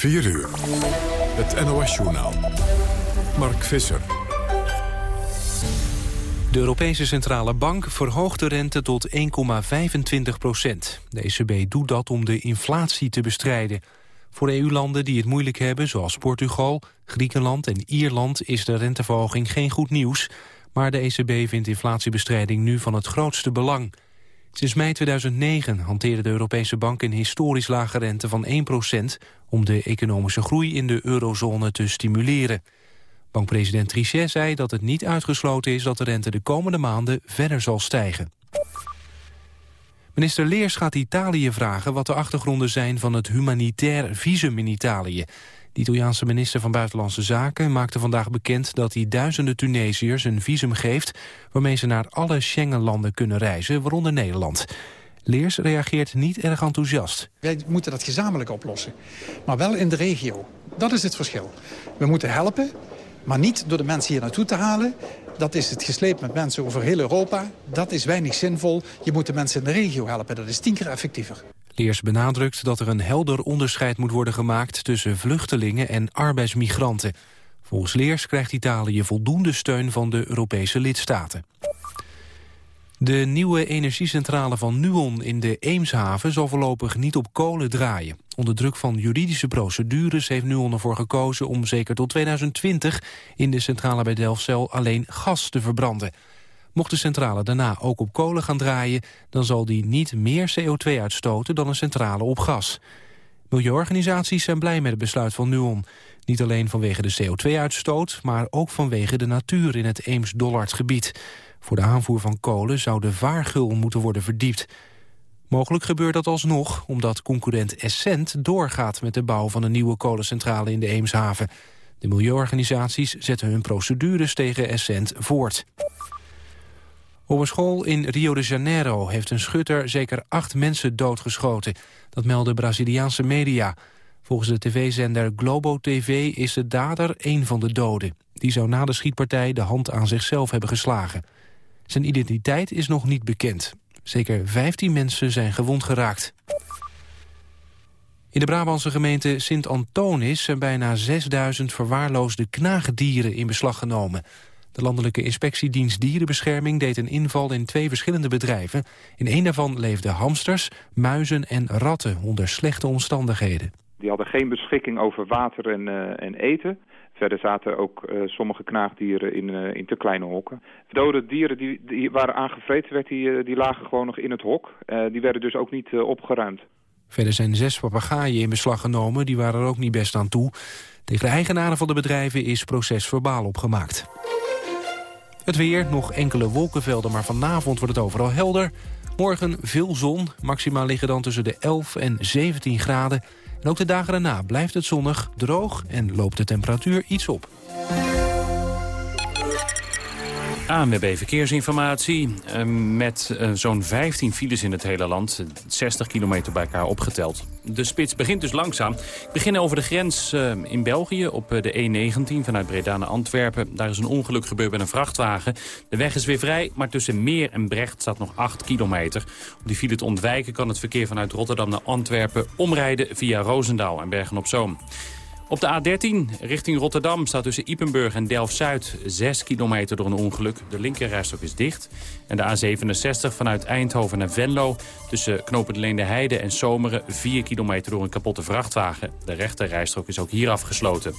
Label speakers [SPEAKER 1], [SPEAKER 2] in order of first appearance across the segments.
[SPEAKER 1] 4 uur. Het NOS-journaal. Mark Visser.
[SPEAKER 2] De Europese Centrale Bank verhoogt de rente tot 1,25 procent. De ECB doet dat om de inflatie te bestrijden. Voor EU-landen die het moeilijk hebben, zoals Portugal, Griekenland en Ierland... is de renteverhoging geen goed nieuws. Maar de ECB vindt inflatiebestrijding nu van het grootste belang. Sinds mei 2009 hanteerde de Europese Bank een historisch lage rente van 1 procent... om de economische groei in de eurozone te stimuleren. Bankpresident Trichet zei dat het niet uitgesloten is dat de rente de komende maanden verder zal stijgen. Minister Leers gaat Italië vragen wat de achtergronden zijn van het humanitair visum in Italië. De Italiaanse minister van Buitenlandse Zaken maakte vandaag bekend dat hij duizenden Tunesiërs een visum geeft waarmee ze naar alle Schengenlanden kunnen reizen, waaronder Nederland. Leers reageert niet erg enthousiast.
[SPEAKER 3] Wij moeten dat gezamenlijk oplossen, maar wel in de regio. Dat is het verschil. We moeten helpen, maar niet door de mensen hier naartoe te halen. Dat is het gesleept met mensen over heel Europa. Dat is weinig zinvol. Je moet de mensen in de regio helpen. Dat is tien keer effectiever.
[SPEAKER 2] Leers benadrukt dat er een helder onderscheid moet worden gemaakt... tussen vluchtelingen en arbeidsmigranten. Volgens Leers krijgt Italië voldoende steun van de Europese lidstaten. De nieuwe energiecentrale van Nuon in de Eemshaven zal voorlopig niet op kolen draaien. Onder druk van juridische procedures heeft Nuon ervoor gekozen om zeker tot 2020 in de centrale bij Delfzijl alleen gas te verbranden. Mocht de centrale daarna ook op kolen gaan draaien, dan zal die niet meer CO2 uitstoten dan een centrale op gas. Milieuorganisaties zijn blij met het besluit van Nuon. Niet alleen vanwege de CO2-uitstoot, maar ook vanwege de natuur in het Eems-Dollardgebied. Voor de aanvoer van kolen zou de vaargul moeten worden verdiept. Mogelijk gebeurt dat alsnog, omdat concurrent Essent doorgaat met de bouw van een nieuwe kolencentrale in de Eemshaven. De milieuorganisaties zetten hun procedures tegen Essent voort. Op een school in Rio de Janeiro heeft een schutter zeker acht mensen doodgeschoten. Dat melden Braziliaanse media. Volgens de tv-zender Globo TV is de dader een van de doden. Die zou na de schietpartij de hand aan zichzelf hebben geslagen. Zijn identiteit is nog niet bekend. Zeker 15 mensen zijn gewond geraakt. In de Brabantse gemeente Sint-Antonis zijn bijna 6000 verwaarloosde knaagdieren in beslag genomen. De Landelijke Inspectiedienst Dierenbescherming deed een inval in twee verschillende bedrijven. In een daarvan leefden hamsters, muizen en ratten onder slechte omstandigheden.
[SPEAKER 4] Die hadden geen beschikking over water en, uh, en eten. Verder zaten ook uh, sommige knaagdieren in, uh, in te kleine hokken. Dode dieren die, die waren aangevreten, werd, die, die lagen gewoon nog in het hok. die werden dus ook niet opgeruimd.
[SPEAKER 2] Verder zijn zes papegaaien in beslag genomen, die waren er ook niet best aan toe. Tegen de eigenaren van de bedrijven is procesverbaal opgemaakt. Het weer, nog enkele wolkenvelden, maar vanavond wordt het overal helder. Morgen veel zon, maxima liggen dan tussen de 11 en 17 graden. En ook de dagen daarna blijft het zonnig, droog en loopt de temperatuur iets op.
[SPEAKER 5] ANWB Verkeersinformatie. Uh, met uh, zo'n 15 files in het hele land. 60 kilometer bij elkaar opgeteld. De spits begint dus langzaam. Ik begin over de grens uh, in België op de E19 vanuit Breda naar Antwerpen. Daar is een ongeluk gebeurd met een vrachtwagen. De weg is weer vrij, maar tussen Meer en Brecht staat nog 8 kilometer. Om die file te ontwijken kan het verkeer vanuit Rotterdam naar Antwerpen omrijden via Roosendaal en Bergen-op-Zoom. Op de A13 richting Rotterdam staat tussen Ipenburg en Delft-Zuid 6 kilometer door een ongeluk. De linkerrijstok is dicht. En de A67 vanuit Eindhoven naar Venlo tussen Knopend Leende Heide en Zomeren 4 kilometer door een kapotte vrachtwagen. De rechterrijstrook is ook hier afgesloten.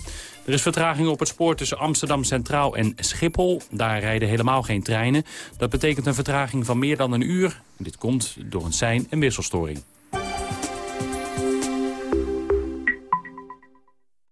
[SPEAKER 5] Er is vertraging op het spoor tussen Amsterdam Centraal en Schiphol. Daar rijden helemaal geen treinen. Dat betekent een vertraging van meer dan een uur. Dit komt door een sein- en wisselstoring.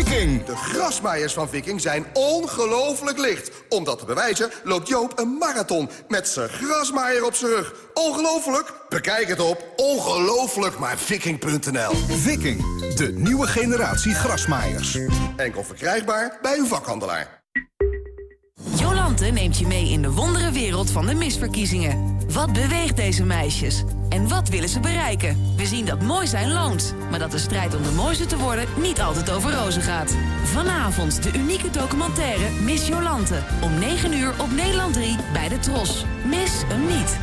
[SPEAKER 6] Viking! De grasmaaiers van Viking zijn ongelooflijk licht. Om dat te bewijzen loopt Joop een marathon met zijn grasmaaier op zijn rug. Ongelooflijk? Bekijk het op ongelooflijkmaarviking.nl
[SPEAKER 7] Viking, de nieuwe generatie grasmaaiers.
[SPEAKER 6] Enkel verkrijgbaar bij uw vakhandelaar.
[SPEAKER 7] Jolante neemt je mee in de wondere wereld van de misverkiezingen. Wat beweegt deze meisjes? En wat willen ze bereiken? We zien dat mooi zijn loont. Maar dat de strijd om de mooiste te worden niet altijd over rozen gaat. Vanavond de unieke documentaire Miss Jolante. Om 9 uur op Nederland 3 bij de Tros. Mis hem niet.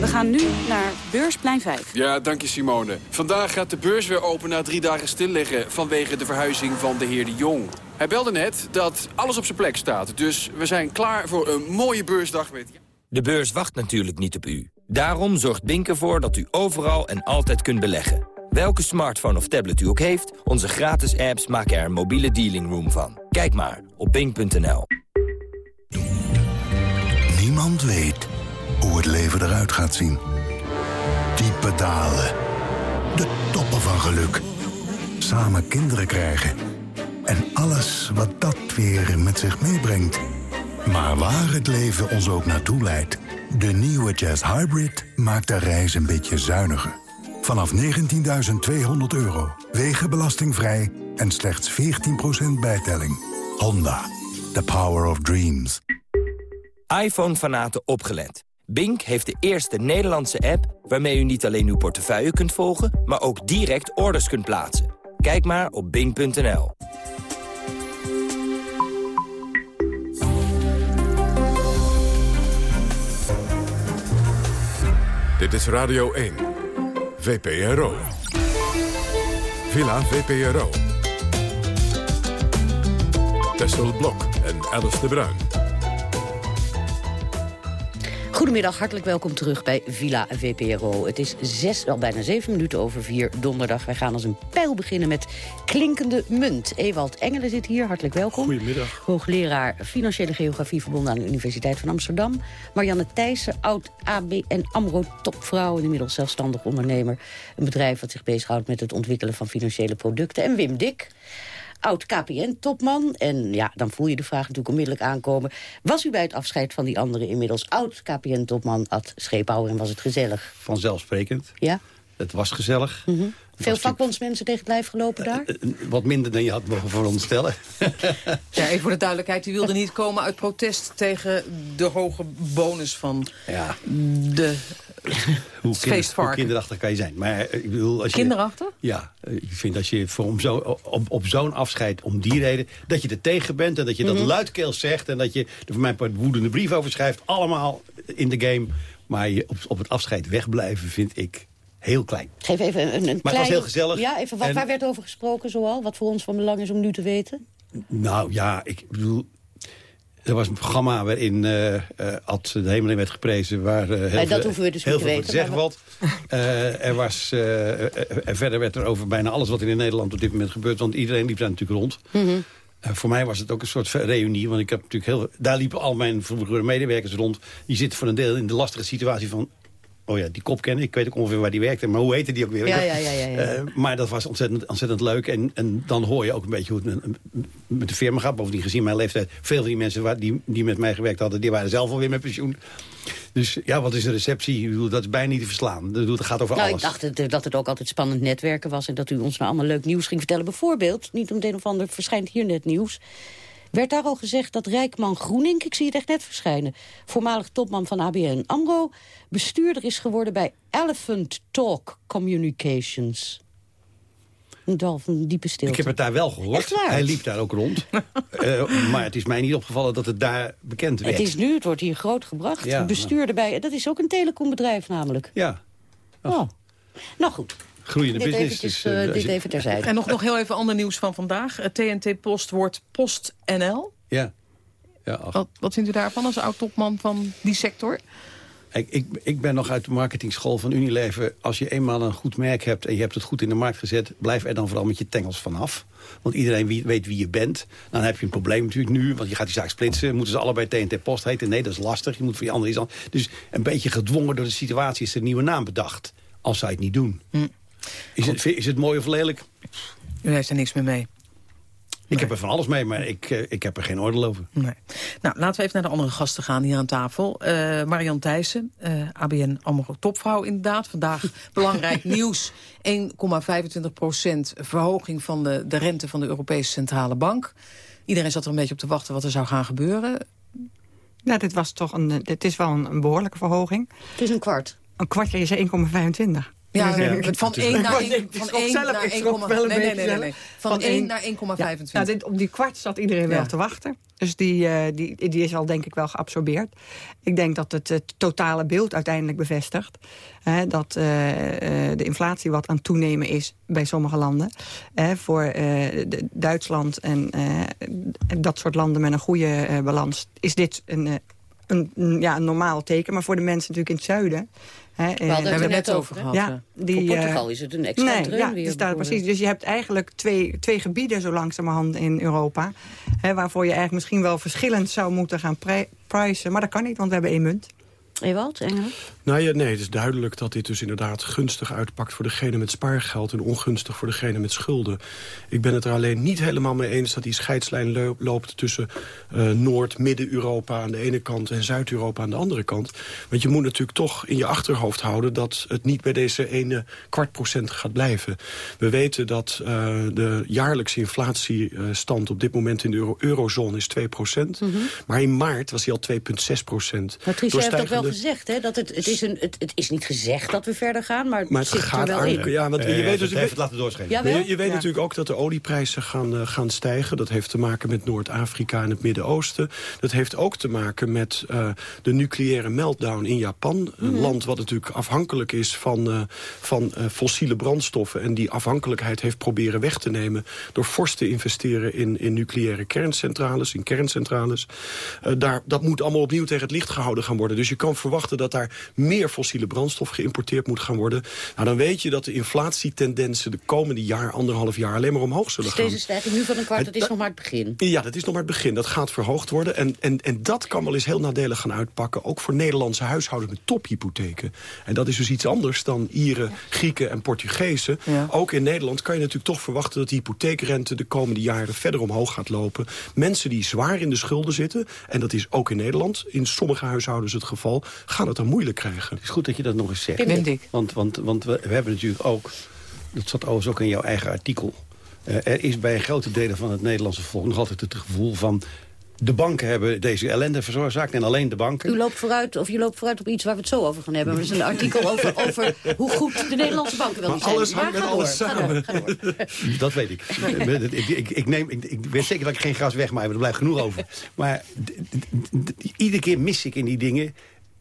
[SPEAKER 8] We gaan nu naar Beursplein 5.
[SPEAKER 9] Ja, dank je Simone. Vandaag gaat de beurs weer open na drie dagen stilliggen... vanwege de verhuizing van de heer De Jong. Hij belde net dat alles op zijn plek staat. Dus we zijn klaar voor een mooie beursdag met...
[SPEAKER 10] De beurs wacht natuurlijk niet op u. Daarom zorgt Bink ervoor dat u overal en altijd kunt beleggen. Welke smartphone of tablet u ook heeft, onze gratis apps maken er een mobiele dealing room van. Kijk maar op bink.nl.
[SPEAKER 11] Niemand weet hoe het leven eruit gaat zien. Diepe dalen. De toppen van geluk. Samen kinderen krijgen. En alles wat dat weer met zich meebrengt. Maar waar het leven ons ook naartoe leidt... de nieuwe Jazz Hybrid maakt de reis een beetje zuiniger. Vanaf 19.200 euro, wegenbelastingvrij en slechts 14% bijtelling. Honda, the power of dreams.
[SPEAKER 10] iPhone-fanaten opgelet. Bink heeft de eerste Nederlandse app waarmee u niet alleen uw portefeuille kunt volgen... maar ook direct orders kunt plaatsen. Kijk maar op bink.nl.
[SPEAKER 1] Dit is Radio 1. VPRO. Villa VPRO. Tessel Blok en Alice de Bruin.
[SPEAKER 12] Goedemiddag, hartelijk welkom terug bij Villa VPRO. Het is zes, al bijna zeven minuten over vier donderdag. Wij gaan als een pijl beginnen met klinkende munt. Ewald Engelen zit hier, hartelijk welkom.
[SPEAKER 13] Goedemiddag.
[SPEAKER 12] Hoogleraar Financiële Geografie verbonden aan de Universiteit van Amsterdam. Marianne Thijssen, oud ABN AMRO-topvrouw... en inmiddels zelfstandig ondernemer. Een bedrijf dat zich bezighoudt met het ontwikkelen van financiële producten. En Wim Dik, oud-KPN-topman. En ja, dan voel je de vraag natuurlijk onmiddellijk aankomen. Was u bij het afscheid van die andere inmiddels oud-KPN-topman Ad Scheephouwer en was het gezellig?
[SPEAKER 13] Vanzelfsprekend.
[SPEAKER 12] Ja?
[SPEAKER 13] Het was gezellig.
[SPEAKER 12] Mm Veel vakbondsmensen tegen het lijf gelopen daar?
[SPEAKER 13] Uh, uh, wat minder dan je had mogen veronderstellen.
[SPEAKER 14] ja, even voor de duidelijkheid. U wilde niet komen uit protest tegen de hoge bonus van
[SPEAKER 13] ja.
[SPEAKER 14] de
[SPEAKER 13] hoe, kinder, hoe kinderachtig kan je zijn. Maar, ik bedoel, als je,
[SPEAKER 14] kinderachtig?
[SPEAKER 13] Ja, ik vind als je voor om zo, op, op zo'n afscheid om die reden... dat je er tegen bent en dat je dat mm -hmm. luidkeels zegt... en dat je er voor mijn part woedende brief over schrijft. Allemaal in de game. Maar je op, op het afscheid wegblijven vind ik heel klein.
[SPEAKER 12] Geef even een, een
[SPEAKER 13] maar
[SPEAKER 12] klein...
[SPEAKER 13] het was heel gezellig.
[SPEAKER 12] Ja, even, wat, en... waar werd over gesproken zoal? Wat voor ons van belang is om nu te weten?
[SPEAKER 13] Nou ja, ik bedoel... Er was een programma waarin uh, uh, Ad de hemel in werd geprezen... waar uh, heel
[SPEAKER 12] nee,
[SPEAKER 13] veel,
[SPEAKER 12] dat hoeven we dus
[SPEAKER 13] heel
[SPEAKER 12] niet
[SPEAKER 13] veel
[SPEAKER 12] te weten.
[SPEAKER 13] gezegd wat. er was, verder werd er over bijna alles wat in Nederland op dit moment gebeurt... want iedereen liep daar natuurlijk rond.
[SPEAKER 12] Mm -hmm.
[SPEAKER 13] voor mij was het ook een soort reunie. Want ik heb natuurlijk heel, daar liepen al mijn vroegere medewerkers rond. Die zitten voor een deel in de lastige situatie van... Oh ja, die kop ken ik. Weet ook ongeveer waar die werkte. Maar hoe heette die ook weer?
[SPEAKER 12] Ja, ja, ja, ja, ja.
[SPEAKER 13] Uh, maar dat was ontzettend, ontzettend leuk. En, en dan hoor je ook een beetje hoe het met, de firma gaat. Bovendien gezien mijn leeftijd. Veel van die mensen waar, die, die met mij gewerkt hadden... die waren zelf alweer met pensioen. Dus ja, wat is de receptie? Dat is bijna niet te verslaan. Het gaat over
[SPEAKER 12] nou,
[SPEAKER 13] alles.
[SPEAKER 12] Ik dacht dat het ook altijd spannend netwerken was... en dat u ons nou allemaal leuk nieuws ging vertellen. Bijvoorbeeld, niet om het een of ander verschijnt hier net nieuws... Werd daar al gezegd dat Rijkman Groening, ik zie het echt net verschijnen... voormalig topman van ABN AMRO, bestuurder is geworden bij Elephant Talk Communications. Een dal van diepe stilte.
[SPEAKER 13] Ik heb het daar wel gehoord. Hij liep daar ook rond. uh, maar het is mij niet opgevallen dat het daar bekend werd.
[SPEAKER 12] Het is nu, het wordt hier groot gebracht.
[SPEAKER 13] Ja,
[SPEAKER 12] bestuurder bij, dat is ook een telecombedrijf namelijk.
[SPEAKER 13] Ja.
[SPEAKER 12] Oh. Nou goed.
[SPEAKER 13] Groeiende
[SPEAKER 12] dit
[SPEAKER 13] business.
[SPEAKER 12] Eventjes,
[SPEAKER 13] dus,
[SPEAKER 12] uh, dit je... even terzijde.
[SPEAKER 14] En nog, nog heel even ander nieuws van vandaag. TNT Post wordt PostNL.
[SPEAKER 13] Ja. ja
[SPEAKER 14] wat, wat vindt u daarvan als oud-topman van die sector?
[SPEAKER 13] Ik, ik, ik, ben nog uit de marketingschool van Unilever. Als je eenmaal een goed merk hebt en je hebt het goed in de markt gezet... blijf er dan vooral met je tengels vanaf. Want iedereen wie, weet wie je bent. Dan heb je een probleem natuurlijk nu, want je gaat die zaak splitsen. Moeten ze allebei TNT Post heten? Nee, dat is lastig. Je moet voor die andere iets anders. Dus een beetje gedwongen door de situatie is er een nieuwe naam bedacht. Als zij het niet doen.
[SPEAKER 14] Hm.
[SPEAKER 13] Is het, is het mooi of lelijk?
[SPEAKER 14] U heeft er niks meer mee.
[SPEAKER 13] Ik nee. heb er van alles mee, maar ik, uh, ik heb er geen oordeel over.
[SPEAKER 14] Nee. Nou, laten we even naar de andere gasten gaan hier aan tafel. Uh, Marian Thijssen, uh, ABN AMRO topvrouw inderdaad. Vandaag belangrijk nieuws. 1,25 procent verhoging van de, de rente van de Europese Centrale Bank. Iedereen zat er een beetje op te wachten wat er zou gaan gebeuren.
[SPEAKER 15] Nou, dit, was toch een, dit is wel een, een behoorlijke verhoging.
[SPEAKER 12] Het is een kwart.
[SPEAKER 15] Een kwartje is 1,25.
[SPEAKER 14] Ja, van 1 naar 1,
[SPEAKER 15] Ik
[SPEAKER 14] van
[SPEAKER 15] schrok
[SPEAKER 14] 1
[SPEAKER 15] zelf,
[SPEAKER 14] naar
[SPEAKER 15] ik
[SPEAKER 14] 1,
[SPEAKER 15] schrok wel een
[SPEAKER 14] nee, nee, nee. Van
[SPEAKER 15] Van
[SPEAKER 14] 1
[SPEAKER 15] één-
[SPEAKER 14] naar 1,25.
[SPEAKER 15] Ja, dit, op die kwart zat iedereen wel te wachten. Dus die, eh, die, die is al denk ik wel geabsorbeerd. Ik denk dat het het totale beeld uiteindelijk bevestigt. Hè, dat eh, eh, de inflatie wat aan toenemen is bij sommige landen. Hè, voor de- Duitsland en dat soort landen met een goede balans... is dit een, een, een- ja, een normaal teken. Maar voor de mensen natuurlijk in het zuiden... Hè,
[SPEAKER 12] We hadden het er net over gehad.
[SPEAKER 15] Ja, die,
[SPEAKER 12] Voor
[SPEAKER 15] eh,
[SPEAKER 12] Portugal is het een extra
[SPEAKER 15] nee, ja,
[SPEAKER 12] weer.
[SPEAKER 15] dus, daar,
[SPEAKER 12] bijvoorbeeld.
[SPEAKER 15] precies. dus je hebt eigenlijk twee, twee gebieden zo langzamerhand in Europa. Hè, waarvoor je eigenlijk misschien wel verschillend zou moeten gaan pri- prijzen. Maar dat kan niet, want we hebben één munt.
[SPEAKER 12] Ewald, Engelen?
[SPEAKER 16] Nou ja, nee, het is duidelijk dat dit dus inderdaad gunstig uitpakt... voor degene met spaargeld en ongunstig voor degene met schulden. Ik ben het er alleen niet helemaal mee eens dat die scheidslijn lo- loopt... tussen eh, Noord, Midden-Europa aan de ene kant en Zuid-Europa aan de andere kant. Want je moet natuurlijk toch in je achterhoofd houden... dat het niet bij deze ene kwart procent gaat blijven. We weten dat eh, de jaarlijkse inflatiestand op dit moment in de euro eurozone is 2 procent. Maar in maart was hij al 2,6 procent.
[SPEAKER 12] Maar Trichet heeft ook wel gezegd, hè? Dat het, het, is een, het, het is niet gezegd dat we verder gaan, maar het,
[SPEAKER 16] Maar het
[SPEAKER 12] zit
[SPEAKER 16] gaat
[SPEAKER 12] er wel in.
[SPEAKER 16] Ja, want
[SPEAKER 13] Eh,
[SPEAKER 16] je
[SPEAKER 13] hij
[SPEAKER 16] weet dus
[SPEAKER 13] even laten?
[SPEAKER 16] Je, je weet
[SPEAKER 12] Ja.
[SPEAKER 16] natuurlijk ook dat de olieprijzen gaan, eh, gaan stijgen. Dat heeft te maken met Noord-Afrika en het Midden-Oosten. Dat heeft ook te maken met eh, de nucleaire meltdown in Japan. Een
[SPEAKER 12] Mhm.
[SPEAKER 16] land wat natuurlijk afhankelijk is van, eh, van eh, fossiele brandstoffen. En die afhankelijkheid heeft proberen weg te nemen... door fors te investeren in, in nucleaire kerncentrales, in kerncentrales. Eh, daar, dat moet allemaal opnieuw tegen het licht gehouden gaan worden. Dus je kan verwachten dat daar meer fossiele brandstof geïmporteerd moet gaan worden. Nou, dan weet je dat de inflatietendensen de komende jaar, anderhalf jaar... alleen maar omhoog zullen
[SPEAKER 12] Dus
[SPEAKER 16] gaan.
[SPEAKER 12] deze stijging nu van een kwart, dat is nog maar het begin.
[SPEAKER 16] Ja, dat is nog maar het begin. Dat gaat verhoogd worden. En, en, en dat kan wel eens heel nadelig gaan uitpakken. Ook voor Nederlandse huishoudens met tophypotheken. En dat is dus iets anders dan Ieren, Grieken en Portugezen. Ook in Nederland kan je natuurlijk toch verwachten... dat die hypotheekrente de komende jaren verder omhoog gaat lopen. Mensen die zwaar in de schulden zitten... en dat is ook in Nederland, in sommige huishoudens het geval... gaan het dan moeilijk krijgen.
[SPEAKER 13] Het is goed dat je dat nog eens zegt.
[SPEAKER 14] Vind ik.
[SPEAKER 13] Want, want, want we, we hebben natuurlijk ook, dat zat overigens ook in jouw eigen artikel... eh, er is bij grote delen van het Nederlandse volk nog altijd het gevoel van... de banken hebben deze ellende veroorzaakt en alleen de banken.
[SPEAKER 12] U loopt vooruit, of je loopt vooruit op iets waar we het zo over gaan hebben. Maar het is een artikel over, over hoe goed de Nederlandse banken wel niet zijn.
[SPEAKER 13] alles
[SPEAKER 12] Maar
[SPEAKER 13] hangt met alles
[SPEAKER 12] door, ga
[SPEAKER 13] samen.
[SPEAKER 12] door, ga door.
[SPEAKER 13] Dat weet ik. ik, ik, ik, neem, ik, ik weet zeker dat ik geen gras wegmaai, maar er blijft genoeg over. Maar iedere keer mis ik in die dingen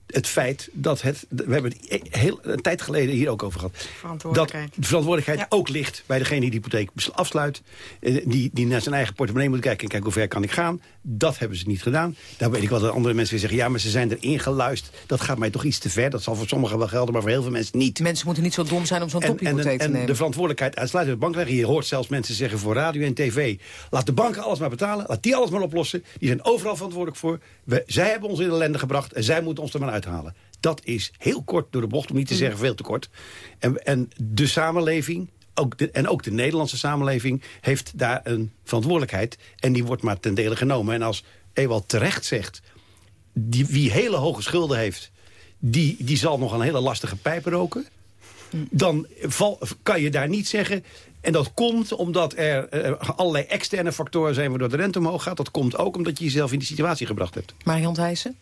[SPEAKER 13] het feit dat het... We hebben het heel, een tijd geleden hier ook over gehad. Dat
[SPEAKER 15] Verantwoordelijkheid.
[SPEAKER 13] de verantwoordelijkheid ook ligt bij degene die de hypotheek afsluit. eh, Die, die naar zijn eigen portemonnee moet kijken en kijken hoe ver kan ik gaan. Dat hebben ze niet gedaan. Daar weet ik wel dat andere mensen weer zeggen... ja, maar ze zijn erin geluisterd. Dat gaat mij toch iets te ver. Dat zal voor sommigen wel gelden, maar voor heel veel mensen niet.
[SPEAKER 14] Mensen moeten niet zo dom zijn om zo'n
[SPEAKER 13] En, en,
[SPEAKER 14] tophypotheek te
[SPEAKER 13] en
[SPEAKER 14] nemen.
[SPEAKER 13] de verantwoordelijkheid uitsluitend bij de bank leggen. Je hoort zelfs mensen zeggen voor radio en tv... laat de banken alles maar betalen, laat die alles maar oplossen. Die zijn overal verantwoordelijk voor. We, zij hebben ons in ellende gebracht en zij moeten ons er maar uithalen. Dat is heel kort door de bocht, om niet te zeggen veel te kort. En, en de samenleving, ook de, en ook de Nederlandse samenleving... heeft daar een verantwoordelijkheid en die wordt maar ten dele genomen. En als Ewald terecht zegt, die, wie hele hoge schulden heeft... Die, die zal nog een hele lastige pijp roken dan val, kan je daar niet zeggen... En dat komt omdat er eh, allerlei externe factoren zijn... waardoor de rente omhoog gaat. Dat komt ook omdat je jezelf in die situatie gebracht hebt.
[SPEAKER 14] Marian Thijssen?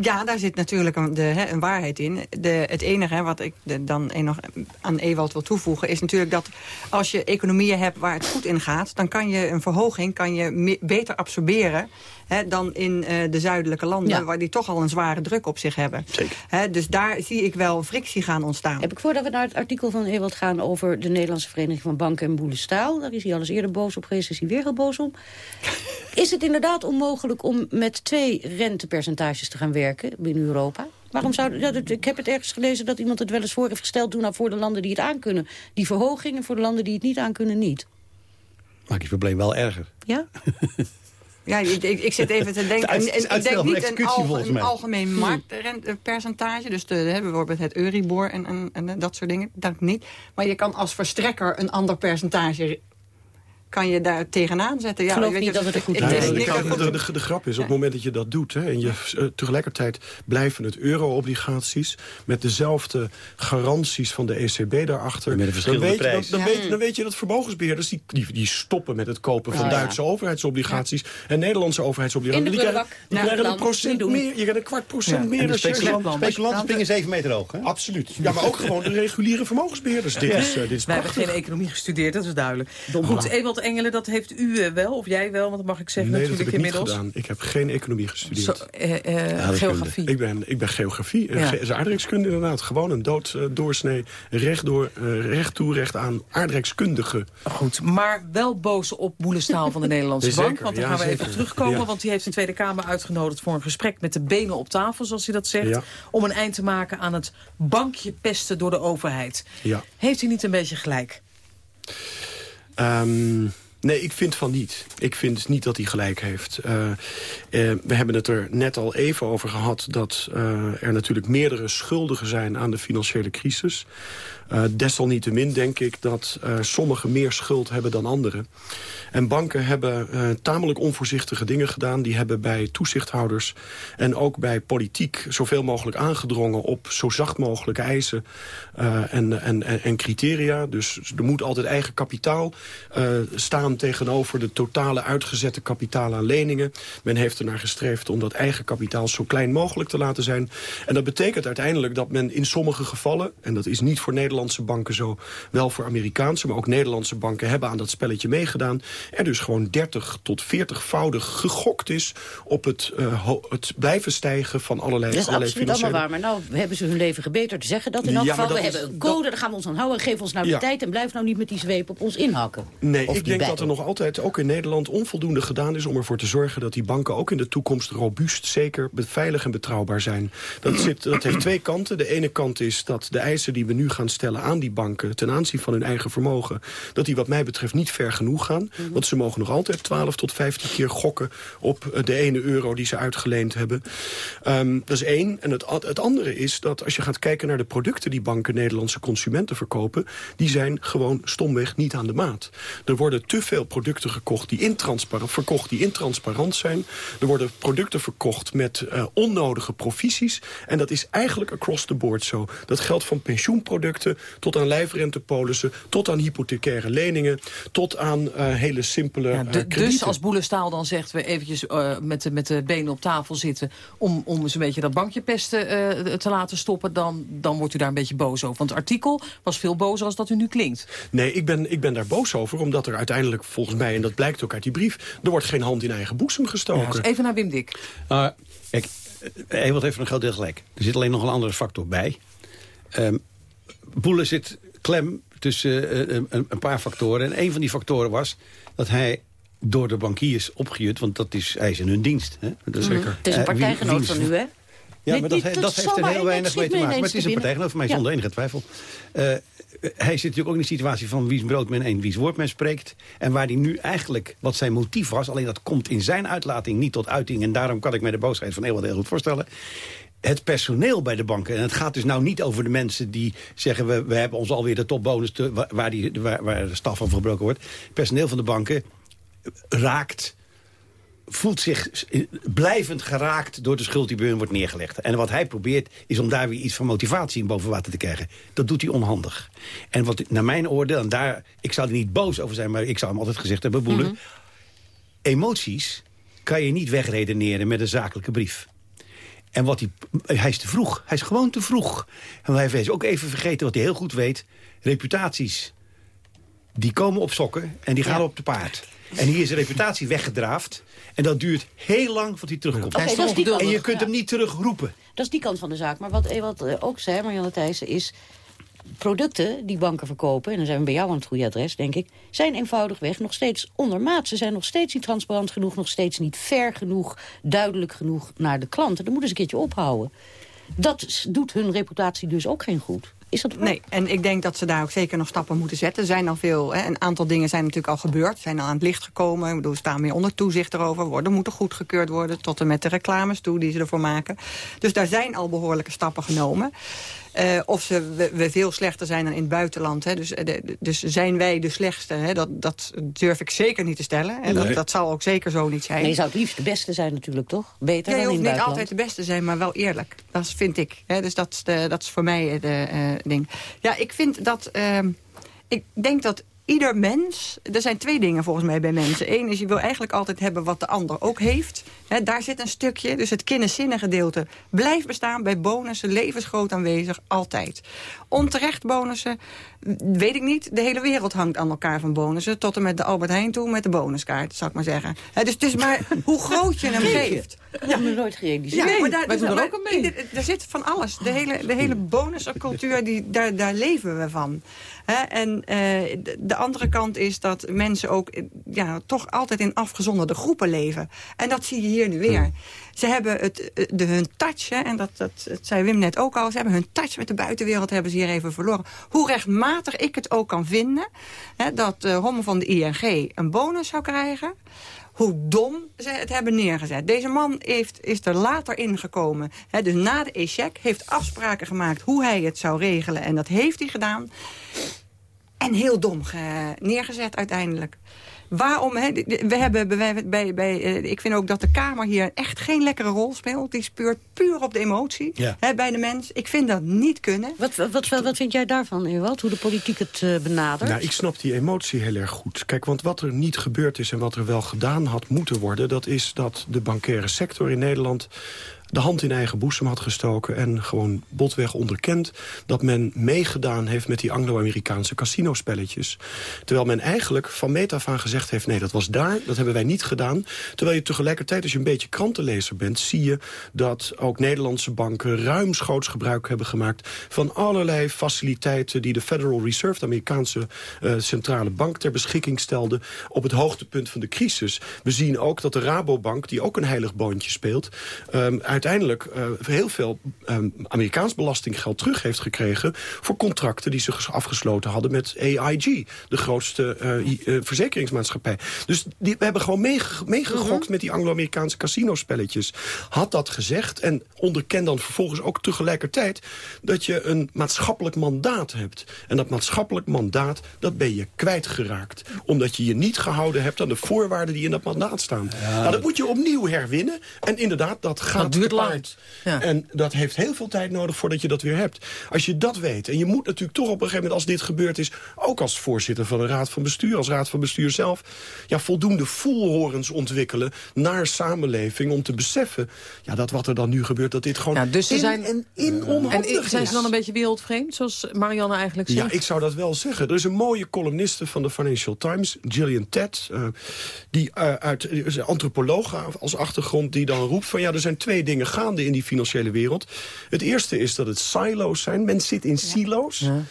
[SPEAKER 15] Ja, daar zit natuurlijk een, de, een waarheid in. De, het enige wat ik de, dan nog aan Ewald wil toevoegen... is natuurlijk dat als je economieën hebt waar het goed in gaat... dan kan je een verhoging kan je beter absorberen... Hè, dan in eh, de zuidelijke landen...
[SPEAKER 12] Ja.
[SPEAKER 15] waar die toch al een zware druk op zich hebben.
[SPEAKER 13] Zeker.
[SPEAKER 15] Hè, dus daar zie ik wel frictie gaan ontstaan.
[SPEAKER 12] Heb ik voordat we naar het artikel van Ewald gaan over de Nederlandse Vereniging van Banken en Boelestaal. Daar is hij al eens eerder boos op geweest, is hij weer heel boos om. Is het inderdaad onmogelijk om met twee rentepercentages te gaan werken binnen Europa? Waarom zou, ja, ik heb het ergens gelezen dat iemand het wel eens voor heeft gesteld... doen nou voor de landen die het aankunnen. Die verhoging en voor de landen die het niet aankunnen niet.
[SPEAKER 13] Maak je het probleem wel erger.
[SPEAKER 15] Ja? Ja, ik, ik, zit even te denken. En- ik denk niet een, alge- algemeen marktrentepercentage. Dus de, hè, bijvoorbeeld het Euribor en, en, en dat soort dingen. Dat niet. Maar je kan als verstrekker een ander percentage kan je daar tegenaan zetten. Ja,
[SPEAKER 12] Ik geloof
[SPEAKER 15] weet
[SPEAKER 12] niet
[SPEAKER 15] je,
[SPEAKER 12] dat het een goed is.
[SPEAKER 15] ik-
[SPEAKER 16] de, de, de, de grap is, op het moment dat je dat doet... Hè, en je eh, tegelijkertijd blijven het euro-obligaties... met dezelfde garanties van de ECB daarachter...
[SPEAKER 13] Met een
[SPEAKER 16] dan weet, je, dan,
[SPEAKER 15] Ja.
[SPEAKER 16] weet, dan weet je dat vermogensbeheerders... die, die, die stoppen met het kopen van
[SPEAKER 12] Ja, ja.
[SPEAKER 16] Duitse overheidsobligaties... en Nederlandse overheidsobligaties.
[SPEAKER 12] In de
[SPEAKER 16] Die krijgen, die krijgen een
[SPEAKER 12] dan,
[SPEAKER 16] procent meer. Je krijgt een kwart procent
[SPEAKER 13] Ja.
[SPEAKER 16] meer
[SPEAKER 13] speculanten, speculanten springen zeven meter hoog, hè?
[SPEAKER 16] Absoluut. Ja, maar ook gewoon de reguliere vermogensbeheerders. Dit is, eh, dit is
[SPEAKER 14] Wij hebben geen economie gestudeerd, dat is duidelijk. Goed, Ewald Engelen, dat heeft u eh, wel, of jij wel, want dat mag ik zeggen
[SPEAKER 16] Nee, dat heb
[SPEAKER 14] natuurlijk
[SPEAKER 16] ik niet
[SPEAKER 14] inmiddels.
[SPEAKER 16] gedaan. Ik heb geen economie gestudeerd.
[SPEAKER 14] Zo, eh, eh, geografie.
[SPEAKER 16] Ik ben, ik ben geografie.
[SPEAKER 14] Ja.
[SPEAKER 16] Is aardrijkskunde inderdaad. Gewoon een dood doorsnee. Recht, door, recht toe, recht aan. Aardrijkskundige.
[SPEAKER 14] Goed, maar wel boos op Boelestaal van de Nederlandse Bank. Want daar
[SPEAKER 16] ja,
[SPEAKER 14] gaan we even terugkomen.
[SPEAKER 16] Ja.
[SPEAKER 14] Want die heeft de Tweede Kamer uitgenodigd voor een gesprek met de benen op tafel, zoals hij dat zegt.
[SPEAKER 16] Ja.
[SPEAKER 14] Om een eind te maken aan het bankje pesten door de overheid.
[SPEAKER 16] Ja.
[SPEAKER 14] Heeft hij niet een beetje gelijk?
[SPEAKER 16] Ehm, nee, ik vind van niet. Ik vind niet dat hij gelijk heeft. Eh, eh, we hebben het er net al even over gehad... dat eh, er natuurlijk meerdere schuldigen zijn aan de financiële crisis. Eh, desalniettemin denk ik dat eh, sommigen meer schuld hebben dan anderen. En banken hebben eh, tamelijk onvoorzichtige dingen gedaan. Die hebben bij toezichthouders en ook bij politiek... zoveel mogelijk aangedrongen op zo zacht mogelijke eisen en, en, en, criteria. Dus er moet altijd eigen kapitaal staan tegenover de totale uitgezette kapitaal aan leningen. Men heeft ernaar gestreefd om dat eigen kapitaal zo klein mogelijk te laten zijn. En dat betekent uiteindelijk dat men in sommige gevallen... en dat is niet voor Nederlandse banken zo, wel voor Amerikaanse... maar ook Nederlandse banken hebben aan dat spelletje meegedaan... er dus gewoon 30 tot 40-voudig gegokt is... op het, eh, het blijven stijgen van allerlei,
[SPEAKER 12] Dat is
[SPEAKER 16] allerlei
[SPEAKER 12] absoluut allemaal waar. Maar nou hebben ze hun leven gebeterd. Zeggen dat in elk
[SPEAKER 16] Ja,
[SPEAKER 12] geval. We
[SPEAKER 16] is-
[SPEAKER 12] hebben een code, daar gaan we ons aan houden. Geef ons nou de
[SPEAKER 16] Ja.
[SPEAKER 12] tijd en blijf nou niet met die zweep op ons inhakken.
[SPEAKER 16] Nee,
[SPEAKER 12] Of
[SPEAKER 16] ik denk dat er nog altijd, ook in Nederland, onvoldoende gedaan is... om ervoor te zorgen dat die banken ook in de toekomst robuust, zeker, veilig en betrouwbaar zijn. Dat, zit, dat heeft twee kanten. De ene kant is dat de eisen die we nu gaan stellen aan die banken... ten aanzien van hun eigen vermogen, dat die wat mij betreft niet ver genoeg gaan.
[SPEAKER 12] Mhm.
[SPEAKER 16] Want ze mogen nog altijd 12 tot 15 keer gokken op eh, de ene euro die ze uitgeleend hebben. Ehm, dat is één. En het, het andere is dat als je gaat kijken naar de producten... die banken Nederlandse consumenten verkopen... die zijn gewoon stomweg niet aan de maat. Er worden te veel producten gekocht die intransparant, verkocht die intransparant zijn. Er worden producten verkocht met eh, onnodige provisies. En dat is eigenlijk across the board zo. Dat geldt van pensioenproducten tot aan lijfrentepolissen... tot aan hypothecaire leningen, tot aan eh, hele simpele
[SPEAKER 14] Ja,
[SPEAKER 16] eh,
[SPEAKER 14] dus als Boelestaal dan zegt we eventjes eh, met, de, met de benen op tafel zitten... om, om eens een beetje dat bankje pesten eh, te laten stoppen... Dan, dan wordt u daar een beetje boos over. Want het artikel was veel bozer als dat u nu klinkt.
[SPEAKER 16] Nee, ik ben, ik ben daar boos over, omdat er uiteindelijk volgens mij... en dat blijkt ook uit die brief, er wordt geen hand in eigen boezem gestoken.
[SPEAKER 14] Ja, dus even naar Wim Dik.
[SPEAKER 13] Kijk, Ewald heeft een groot deel gelijk. Er zit alleen nog een andere factor bij. Ehm Boele zit klem tussen eh, een, een paar factoren. En een van die factoren was dat hij door de bankiers opgejut... want dat is, hij is in hun dienst. Hè? Dat
[SPEAKER 12] Mhm. Het is een partijgenoot van u, hè?
[SPEAKER 13] Ja,
[SPEAKER 12] Nee,
[SPEAKER 13] maar dat,
[SPEAKER 12] dat
[SPEAKER 13] dat heeft er heel weinig mee te
[SPEAKER 12] me
[SPEAKER 13] maken. Maar het is een partijgenoot van mij
[SPEAKER 12] Ja.
[SPEAKER 13] zonder enige twijfel. Eh, hij zit natuurlijk ook in de situatie van wie's brood men eet, wie's woord men spreekt. En waar hij nu eigenlijk, wat zijn motief was... alleen dat komt in zijn uitlating niet tot uiting... en daarom kan ik mij de boosheid van Ewald heel goed voorstellen het personeel bij de banken. En het gaat dus nou niet over de mensen die zeggen... we, we hebben ons alweer de topbonus te, wa- waar, die, waar, waar de staf van verbroken wordt. Het personeel van de banken raakt voelt zich blijvend geraakt door de schuld die bij hun wordt neergelegd. En wat hij probeert is om daar weer iets van motivatie in boven water te krijgen. Dat doet hij onhandig. En wat naar mijn oordeel, en daar, ik zou er niet boos over zijn... maar ik zou hem altijd gezegd hebben, Boele...
[SPEAKER 12] Mhm.
[SPEAKER 13] emoties kan je niet wegredeneren met een zakelijke brief. En wat hij, hij is te vroeg. Hij is gewoon te vroeg. En hij is ook even vergeten wat hij heel goed weet. Reputaties, die komen op sokken en die gaan op de paard. En hier is de reputatie weggedraafd. En dat duurt heel lang voordat hij terugkomt.
[SPEAKER 12] Dat is
[SPEAKER 13] en je kunt
[SPEAKER 12] Ja.
[SPEAKER 13] hem niet terugroepen.
[SPEAKER 12] Dat is die kant van de zaak. Maar wat Ewald eh, ook zei, Marianne Thijssen, is... producten die banken verkopen, en dan zijn we bij jou aan het goede adres, denk ik... zijn eenvoudigweg nog steeds ondermaat. Ze zijn nog steeds niet transparant genoeg, nog steeds niet ver genoeg... duidelijk genoeg naar de klanten. Dat moeten ze een keertje ophouden. Dat doet hun reputatie dus ook geen goed. Is dat?
[SPEAKER 15] Nee, en ik denk dat ze daar ook zeker nog stappen moeten zetten. Er zijn al veel, hè, een aantal dingen zijn natuurlijk al gebeurd. Zijn al aan het licht gekomen. We staan weer onder toezicht erover. Worden moeten goedgekeurd worden. Tot en met de reclames toe die ze ervoor maken. Dus daar zijn al behoorlijke stappen genomen. Uh, of ze, we, we, veel slechter zijn dan in het buitenland. Hè. Dus, de, dus zijn wij de slechtste? Hè. Dat, dat durf ik zeker niet te stellen. En dat, dat zal ook zeker zo niet zijn.
[SPEAKER 12] Nee, je zou het liefst de beste zijn natuurlijk, toch? Beter
[SPEAKER 15] ja,
[SPEAKER 12] dan in
[SPEAKER 15] het
[SPEAKER 12] buitenland.
[SPEAKER 15] niet altijd de beste zijn, maar wel eerlijk. Dat vind ik. Hè. Dus dat de, dat is voor mij het uh, ding. Ja, ik vind dat... Uh, ik denk dat ieder mens, er zijn twee dingen volgens mij bij mensen. Eén is, je wil eigenlijk altijd hebben wat de ander ook heeft. daar zit een stukje, dus het kinderzinnige gedeelte blijft bestaan bij bonussen, levensgroot aanwezig, altijd. Onterecht bonussen, weet ik niet, de hele wereld hangt aan elkaar van bonussen. Tot en met de Albert Heijn toe met de bonuskaart, zou ik maar zeggen. dus het is maar hoe groot je hem geeft.
[SPEAKER 12] Dat hebben we nooit gerealiseerd.
[SPEAKER 15] Ja, maar daar, dus, er ook mee. Er zit van alles. De hele, de hele bonuscultuur, die, daar, daar leven we van. en uh, de andere kant is dat mensen ook ja, toch altijd in afgezonderde groepen leven. En dat zie je hier nu weer. Ze hebben het, de, hun touch, en dat, dat, zei Wim net ook al... ze hebben hun touch met de buitenwereld hebben ze hier even verloren. Hoe rechtmatig ik het ook kan vinden... Hè, dat uh, van de ING een bonus zou krijgen hoe dom ze het hebben neergezet. Deze man heeft, is er later ingekomen. Hè, dus na de echec heeft afspraken gemaakt hoe hij het zou regelen. En dat heeft hij gedaan. En heel dom neergezet uiteindelijk. Waarom? Hè? We hebben bij, bij, bij, eh, ik vind ook dat de Kamer hier echt geen lekkere rol speelt. Die speurt puur op de emotie hè, bij de mens. Ik vind dat niet kunnen.
[SPEAKER 12] Wat, wat, wat, vind jij daarvan, Ewald? Hoe de politiek het uh, benadert?
[SPEAKER 16] Nou, ik snap die emotie heel erg goed. Kijk, want wat er niet gebeurd is en wat er wel gedaan had moeten worden... dat is dat de bankaire sector in Nederland de hand in eigen boezem had gestoken... en gewoon botweg onderkend dat men meegedaan heeft... met die Anglo-Amerikaanse casinospelletjes. Terwijl men eigenlijk van meet af aan gezegd heeft... nee, dat was daar, dat hebben wij niet gedaan. Terwijl je tegelijkertijd, als je een beetje krantenlezer bent... zie je dat ook Nederlandse banken ruimschoots gebruik hebben gemaakt... van allerlei faciliteiten die de Federal Reserve... de Amerikaanse uh, centrale bank ter beschikking stelde... op het hoogtepunt van de crisis. We zien ook dat de Rabobank, die ook een heilig boontje speelt... Um, uiteindelijk uh, heel veel um, Amerikaans belastinggeld terug heeft gekregen... voor contracten die ze afgesloten hadden met AIG. De grootste uh, uh, verzekeringsmaatschappij. Dus die, we hebben gewoon meegegokt mee met die Anglo-Amerikaanse casinospelletjes. Had dat gezegd en onderken dan vervolgens ook tegelijkertijd... dat je een maatschappelijk mandaat hebt. En dat maatschappelijk mandaat, dat ben je kwijtgeraakt. Omdat je je niet gehouden hebt aan de voorwaarden die in dat mandaat staan. Ja. Nou, dat moet je opnieuw herwinnen. En inderdaad, dat gaat... Dat
[SPEAKER 14] duurt
[SPEAKER 16] ja. En dat heeft heel veel tijd nodig voordat je dat weer hebt. Als je dat weet, en je moet natuurlijk toch op een gegeven moment... als dit gebeurd is, ook als voorzitter van de Raad van Bestuur... als Raad van Bestuur zelf, ja, voldoende voelhorens ontwikkelen... naar samenleving om te beseffen ja, dat wat er dan nu gebeurt... dat dit gewoon
[SPEAKER 14] ja, dus ze
[SPEAKER 16] in,
[SPEAKER 14] zijn,
[SPEAKER 16] en in onhandig
[SPEAKER 14] En zijn ze dan een beetje wereldvreemd, zoals Marianne eigenlijk zegt?
[SPEAKER 16] Ja, ik zou dat wel zeggen. Er is een mooie columniste van de Financial Times, Gillian Tett... Uh, die uh, uit, is een antropoloog als achtergrond, die dan roept van... ja, er zijn twee dingen gaande in die financiële wereld. Het eerste is dat het silo's zijn. Men zit in silo's. Ja.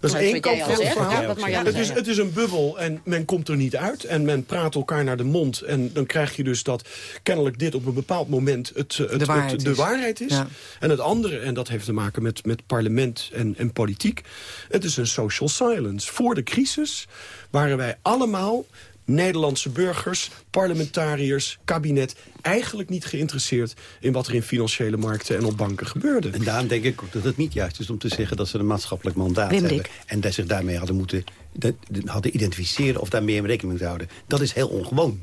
[SPEAKER 16] Dat is één kant van het verhaal. het, is, het is een bubbel en men komt er niet uit. En men praat elkaar naar de mond. En dan krijg je dus dat kennelijk dit op een bepaald moment het, het,
[SPEAKER 14] de waarheid
[SPEAKER 16] het, de
[SPEAKER 14] is.
[SPEAKER 16] Waarheid is. Ja. En het andere, en dat heeft te maken met, met parlement en, en politiek... het is een social silence. Voor de crisis waren wij allemaal Nederlandse burgers, parlementariërs, kabinet... eigenlijk niet geïnteresseerd in wat er in financiële markten en op banken gebeurde.
[SPEAKER 13] En daarom denk ik ook dat het niet juist is om te zeggen... dat ze een maatschappelijk mandaat
[SPEAKER 12] Wim
[SPEAKER 13] hebben... En dat zich daarmee hadden moeten hadden identificeren... of daar meer in rekening moeten houden. Dat is heel ongewoon.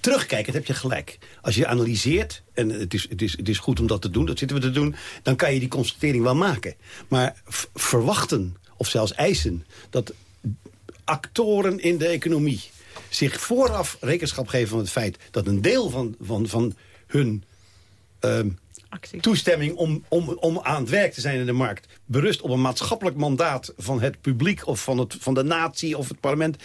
[SPEAKER 13] Terugkijkend heb je gelijk. Als je analyseert, en het is, het, is, het is goed om dat te doen, dat zitten we te doen... dan kan je die constatering wel maken. Maar verwachten, of zelfs eisen... dat actoren in de economie zich vooraf rekenschap geven van het feit... dat een deel van, van, van hun um, toestemming om, om, om aan het werk te zijn in de markt... berust op een maatschappelijk mandaat van het publiek... of van, het, van de natie of het parlement...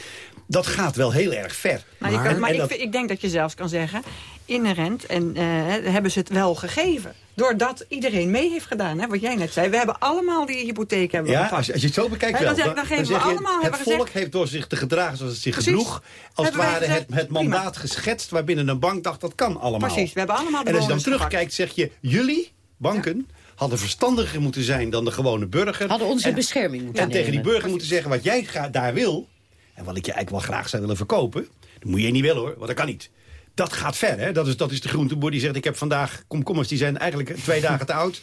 [SPEAKER 13] dat gaat wel heel erg ver.
[SPEAKER 15] Maar, maar, kan, maar ik, dat... ik, denk dat je zelfs kan zeggen... inherent en uh, hebben ze het wel gegeven... Doordat iedereen mee heeft gedaan, hè, wat jij net zei. We hebben allemaal die hypotheek hebben
[SPEAKER 13] Ja, als je, als je het zo bekijkt wel.
[SPEAKER 15] Dan, dan, dan geven we allemaal,
[SPEAKER 13] je, het volk
[SPEAKER 15] gezegd,
[SPEAKER 13] heeft door zich te gedragen zoals het zich
[SPEAKER 15] Precies.
[SPEAKER 13] gedroeg... als het ware
[SPEAKER 15] gezegd,
[SPEAKER 13] het, het mandaat geschetst waarbinnen een bank dacht... dat kan allemaal.
[SPEAKER 15] Precies, we hebben allemaal de
[SPEAKER 13] En als je dan terugkijkt, zeg je... jullie, banken... Ja hadden verstandiger moeten zijn dan de gewone burger.
[SPEAKER 12] Hadden onze
[SPEAKER 13] en,
[SPEAKER 12] bescherming moeten
[SPEAKER 13] En
[SPEAKER 12] nemen.
[SPEAKER 13] tegen die burger moeten zeggen wat jij daar wil... en wat ik je eigenlijk wel graag zou willen verkopen... dat moet je niet willen hoor, want dat kan niet. Dat gaat ver, hè? Dat is, dat is de groenteboer die zegt... ik heb vandaag komkommers, die zijn eigenlijk twee dagen te oud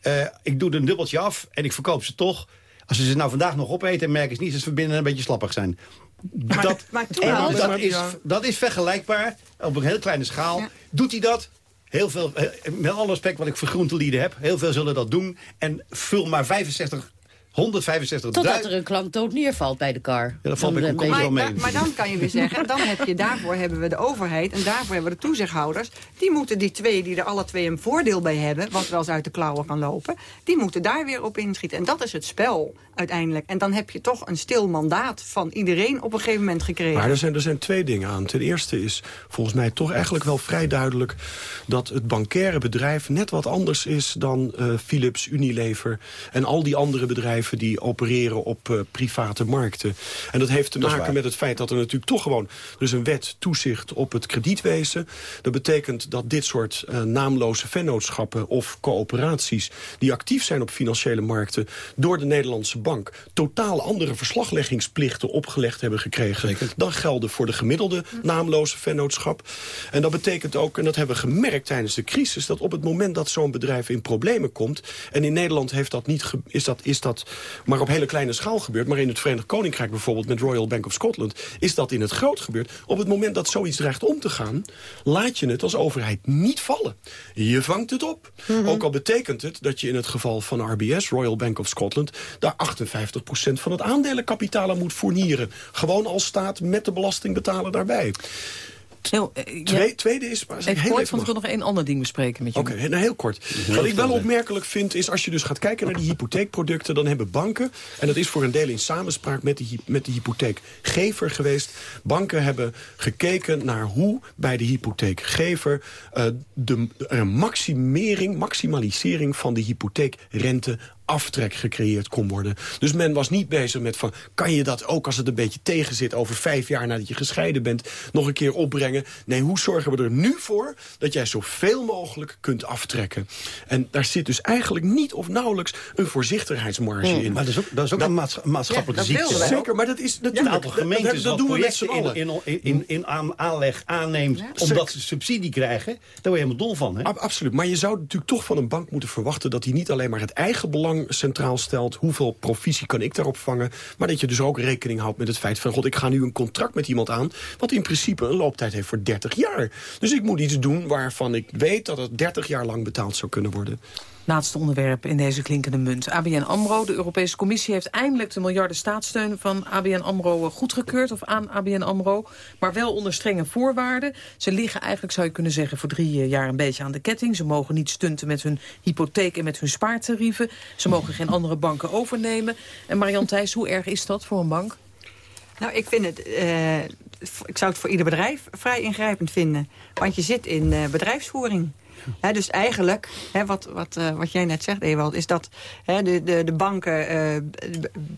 [SPEAKER 13] eh, ik doe er een dubbeltje af en ik verkoop ze toch. Als ze ze nou vandaag nog opeten, merken ze niet dat ze binnen een beetje slappig zijn. Dat,
[SPEAKER 15] maar
[SPEAKER 13] en
[SPEAKER 15] al-
[SPEAKER 13] dat, is, dat is vergelijkbaar op een heel kleine schaal. Doet hij dat? Heel veel, eh, met alle respect wat ik voor groentelieden heb. Heel veel zullen dat doen. En vul maar 65, 165
[SPEAKER 12] Totdat er een klant dood neervalt bij de kar.
[SPEAKER 13] Ja, dat valt
[SPEAKER 12] Dan
[SPEAKER 13] bij
[SPEAKER 12] beetje-
[SPEAKER 13] wel mee.
[SPEAKER 15] Maar dan kan je weer zeggen, dan heb je, daarvoor hebben we de overheid... en daarvoor hebben we de toezichthouders. Die moeten die twee, die er alle twee een voordeel bij hebben... wat wel eens uit de klauwen kan lopen... die moeten daar weer op inschieten. En dat is het spel uiteindelijk. En dan heb je toch een stil mandaat van iedereen op een gegeven moment gekregen.
[SPEAKER 16] Maar er zijn, er zijn twee dingen aan. Ten eerste is volgens mij toch eigenlijk wel vrij duidelijk... dat het bankaire bedrijf net wat anders is dan eh, Philips, Unilever... en al die andere bedrijven die opereren op eh, private markten. En dat heeft te
[SPEAKER 13] Dat
[SPEAKER 16] maken met het feit dat er natuurlijk toch gewoon... er is een wet toezicht op het kredietwezen. Dat betekent dat dit soort eh, naamloze vennootschappen of coöperaties... die actief zijn op financiële markten door de Nederlandse bank... totaal andere verslagleggingsplichten opgelegd hebben gekregen... dan gelden voor de gemiddelde naamloze vennootschap. En dat betekent ook, en dat hebben we gemerkt tijdens de crisis... dat op het moment dat zo'n bedrijf in problemen komt... en in Nederland heeft dat niet ge- is, dat, is dat maar op hele kleine schaal gebeurd... maar in het Verenigd Koninkrijk bijvoorbeeld met Royal Bank of Scotland... is dat in het groot gebeurd. Op het moment dat zoiets dreigt om te gaan... laat je het als overheid niet vallen. Je vangt het op. Ook al betekent het dat je in het geval van RBS, Royal Bank of Scotland... daar 58% van het aandelenkapitaal aan moet fournieren. Gewoon als staat met de belastingbetaler daarbij.
[SPEAKER 14] Heel, eh,
[SPEAKER 16] Twee,
[SPEAKER 14] ja.
[SPEAKER 16] Tweede is... maar heel
[SPEAKER 14] kort,
[SPEAKER 16] even
[SPEAKER 14] want ik wil nog één ander ding bespreken met je.
[SPEAKER 16] Oké, nou heel kort. Wat ik wel opmerkelijk vind is als je dus gaat kijken naar die hypotheekproducten... dan hebben banken, en dat is voor een deel in samenspraak met de, met de hypotheekgever geweest... banken hebben gekeken naar hoe bij de hypotheekgever... eh, de, een maximering, maximalisering van de hypotheekrente aftrek gecreëerd kon worden. Dus men was niet bezig met van... kan je dat ook als het een beetje tegen zit... over vijf jaar nadat je gescheiden bent... nog een keer opbrengen? Nee, hoe zorgen we er nu voor... dat jij zoveel mogelijk kunt aftrekken? En daar zit dus eigenlijk niet of nauwelijks... een voorzichtigheidsmarge
[SPEAKER 13] Hmm,
[SPEAKER 16] in.
[SPEAKER 13] maar dat is ook, dat is ook een maats- maatschappelijke
[SPEAKER 15] Ja, dat
[SPEAKER 13] ziekte.
[SPEAKER 16] Zeker, maar dat is
[SPEAKER 13] Een
[SPEAKER 16] natuurlijk...
[SPEAKER 13] aantal gemeentes
[SPEAKER 16] dat,
[SPEAKER 13] dat,
[SPEAKER 16] doen we met z'n allen.
[SPEAKER 13] in, in, in, in aan, aanleg aanneemt... omdat ze subsidie krijgen, daar word je helemaal dol van. Hè?
[SPEAKER 16] Ab- absoluut, maar je zou natuurlijk toch van een bank moeten verwachten... dat hij niet alleen maar het eigen belang centraal stelt... hoeveel provisie kan ik daarop vangen... maar dat je dus ook rekening houdt met het feit van... god, ik ga nu een contract met iemand aan... wat in principe een looptijd heeft voor 30 jaar. Dus ik moet iets doen waarvan ik weet dat het 30 jaar lang betaald zou kunnen worden.
[SPEAKER 14] Laatste onderwerp in deze klinkende munt. ABN AMRO, de Europese Commissie heeft eindelijk de miljarden staatssteun van ABN AMRO eh, goedgekeurd. Of aan ABN AMRO. Maar wel onder strenge voorwaarden. Ze liggen eigenlijk, zou je kunnen zeggen, voor drie eh, jaar een beetje aan de ketting. Ze mogen niet stunten met hun hypotheek en met hun spaartarieven. Ze mogen geen andere banken overnemen. En Marian Thijs, hoe erg is dat voor een bank?
[SPEAKER 15] Nou, ik vind het... eh, ik zou het voor ieder bedrijf vrij ingrijpend vinden. Want je zit in bedrijfsvoering. Dus eigenlijk, hè, wat, wat, eh, wat jij net zegt, Ewald... is dat hè, de, de, de banken eh,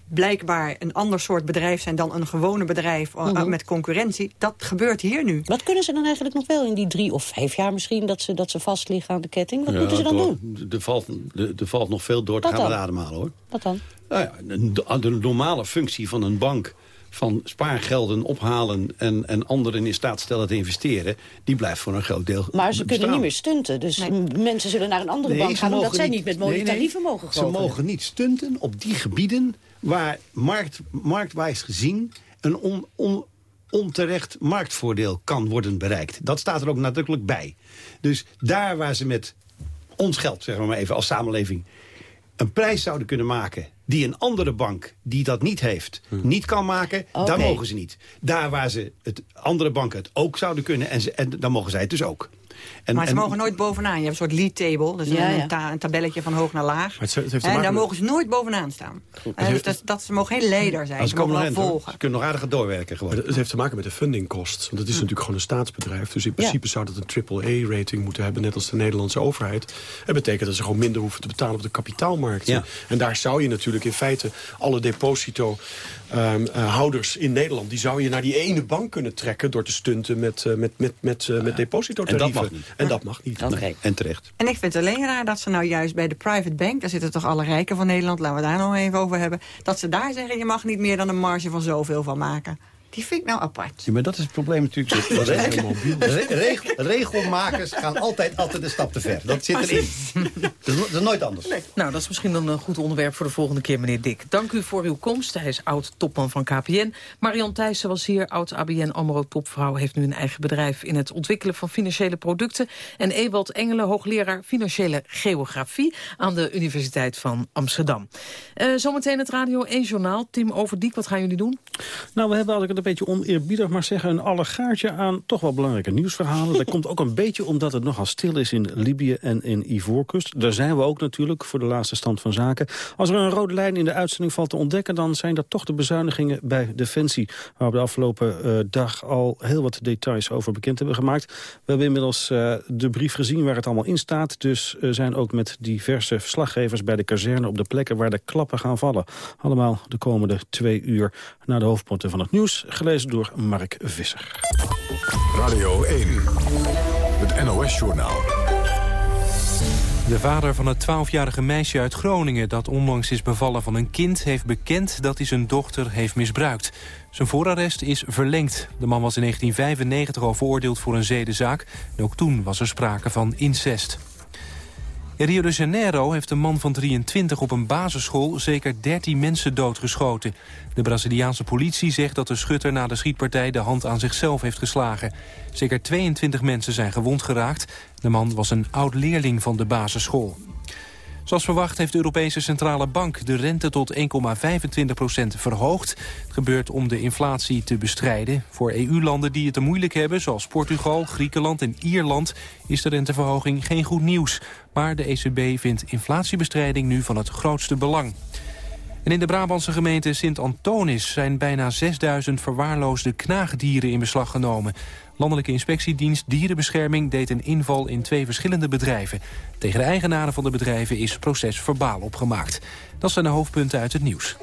[SPEAKER 15] blijkbaar een ander soort bedrijf zijn... dan een gewone bedrijf eh,
[SPEAKER 12] Mhm.
[SPEAKER 15] met concurrentie. Dat gebeurt hier nu.
[SPEAKER 12] Wat kunnen ze dan eigenlijk nog wel in die drie of vijf jaar misschien... dat ze, dat ze vast liggen aan de ketting? Wat moeten ze dan doen?
[SPEAKER 13] Er valt, er, valt nog veel door te
[SPEAKER 12] Wat
[SPEAKER 13] gaan ademhalen, hoor.
[SPEAKER 12] Wat dan?
[SPEAKER 13] Nou ja, de, de normale functie van een bank van spaargelden ophalen en, en anderen in staat stellen te investeren... die blijft voor een groot deel
[SPEAKER 12] Maar ze kunnen niet meer stunten. Dus mensen zullen naar een andere
[SPEAKER 13] Nee,
[SPEAKER 12] bank gaan... omdat zij niet met mooie
[SPEAKER 13] nee, nee.
[SPEAKER 12] tarieven mogen
[SPEAKER 13] Ze mogen niet stunten op die gebieden waar markt, marktwijs gezien... een on, on- onterecht marktvoordeel kan worden bereikt. Dat staat er ook nadrukkelijk bij. Dus daar waar ze met ons geld, zeggen we maar even, als samenleving... een prijs zouden kunnen maken die een andere bank die dat niet heeft, niet kan maken, daar mogen ze niet. Daar waar ze het andere banken het ook zouden kunnen, en, ze, en dan mogen zij het dus ook. En,
[SPEAKER 15] maar ze
[SPEAKER 13] en-
[SPEAKER 15] mogen nooit bovenaan. Je hebt een soort lead table. Dus
[SPEAKER 12] Ja,
[SPEAKER 15] een,
[SPEAKER 12] ja.
[SPEAKER 15] ta- een tabelletje van hoog naar laag.
[SPEAKER 16] het, het heeft te
[SPEAKER 15] en daar
[SPEAKER 16] met-
[SPEAKER 15] mogen ze nooit bovenaan staan. En dus dat, dat, ze mogen geen leider zijn. Ze
[SPEAKER 13] ze komen
[SPEAKER 15] mogen
[SPEAKER 13] nog
[SPEAKER 15] wel
[SPEAKER 13] hoor.
[SPEAKER 15] volgen.
[SPEAKER 13] Ze kunnen nog aardig doorwerken gewoon.
[SPEAKER 16] Het heeft te maken met de funding cost. Want het is natuurlijk gewoon een staatsbedrijf. Dus in principe zou dat een AAA-rating moeten hebben... net als de Nederlandse overheid. Dat betekent dat ze gewoon minder hoeven te betalen op de kapitaalmarkten.
[SPEAKER 13] Ja.
[SPEAKER 16] En daar zou je natuurlijk in feite alle deposito-houders in Nederland... die zou je naar die ene bank kunnen trekken... door te stunten met, eh, met, met, met, eh, met depositotarieven.
[SPEAKER 13] En dat mag niet.
[SPEAKER 16] En dat mag niet.
[SPEAKER 12] Oké.
[SPEAKER 13] En terecht.
[SPEAKER 15] En ik vind het alleen raar dat ze nou juist bij de private bank... daar zitten toch alle rijken van Nederland, laten we daar nog even over hebben... dat ze daar zeggen, je mag niet meer dan een marge van zoveel van maken. Die vind ik nou apart.
[SPEAKER 13] Ja, maar dat is het probleem natuurlijk.
[SPEAKER 17] Dat is helemaal Re regel, regelmakers gaan altijd, altijd een stap te ver. Dat zit erin. dat, is, dat is nooit anders.
[SPEAKER 14] Nou, dat is misschien een goed onderwerp voor de volgende keer, meneer Dick. Dank u voor uw komst. Hij is oud-topman van KPN. Marion Thijssen was hier, oud-ABN AMRO-topvrouw... heeft nu een eigen bedrijf in het ontwikkelen van financiële producten. En Ewald Engelen, hoogleraar financiële geografie... aan de Universiteit van Amsterdam. Uh, zometeen het Radio 1 Journaal. Tim Overdiek, wat gaan jullie doen?
[SPEAKER 18] Nou, we hebben, het een beetje oneerbiedig maar zeggen... een allegaartje aan toch wel belangrijke nieuwsverhalen. dat komt ook een beetje omdat het nogal stil is in Libië en in Ivoorkust. Daar zijn we ook natuurlijk voor de laatste stand van zaken. Als er een rode lijn in de uitzending valt te ontdekken... dan zijn dat toch de bezuinigingen bij Defensie... waar we de afgelopen uh, dag al heel wat details over bekend hebben gemaakt. We hebben inmiddels uh, de brief gezien waar het allemaal in staat. Dus uh, zijn ook met diverse verslaggevers bij de kazerne... op de plekken waar de klappen gaan vallen. Allemaal de komende twee uur naar de hoofdpunten van het nieuws. Gelezen door Mark Visser.
[SPEAKER 1] Radio 1, het NOS-journaal.
[SPEAKER 2] De vader van het 12-jarige meisje uit Groningen... dat onlangs is bevallen van een kind... heeft bekend dat hij zijn dochter heeft misbruikt. Zijn voorarrest is verlengd. De man was in 1995 al veroordeeld voor een zedenzaak. En ook toen was er sprake van incest. In Rio de Janeiro heeft een man van 23 op een basisschool zeker 13 mensen doodgeschoten. De Braziliaanse politie zegt dat de schutter na de schietpartij de hand aan zichzelf heeft geslagen. Zeker 22 mensen zijn gewond geraakt. De man was een oud-leerling van de basisschool. Zoals verwacht heeft de Europese Centrale Bank de rente tot 1,25% verhoogd. Het gebeurt om de inflatie te bestrijden. Voor EU-landen die het te moeilijk hebben, zoals Portugal, Griekenland en Ierland... is de renteverhoging geen goed nieuws. Maar de ECB vindt inflatiebestrijding nu van het grootste belang. En in de Brabantse gemeente Sint-Antonis zijn bijna 6000 verwaarloosde knaagdieren in beslag genomen. Landelijke Inspectiedienst Dierenbescherming deed een inval in twee verschillende bedrijven. Tegen de eigenaren van de bedrijven is proces verbaal opgemaakt. Dat zijn de hoofdpunten uit het nieuws.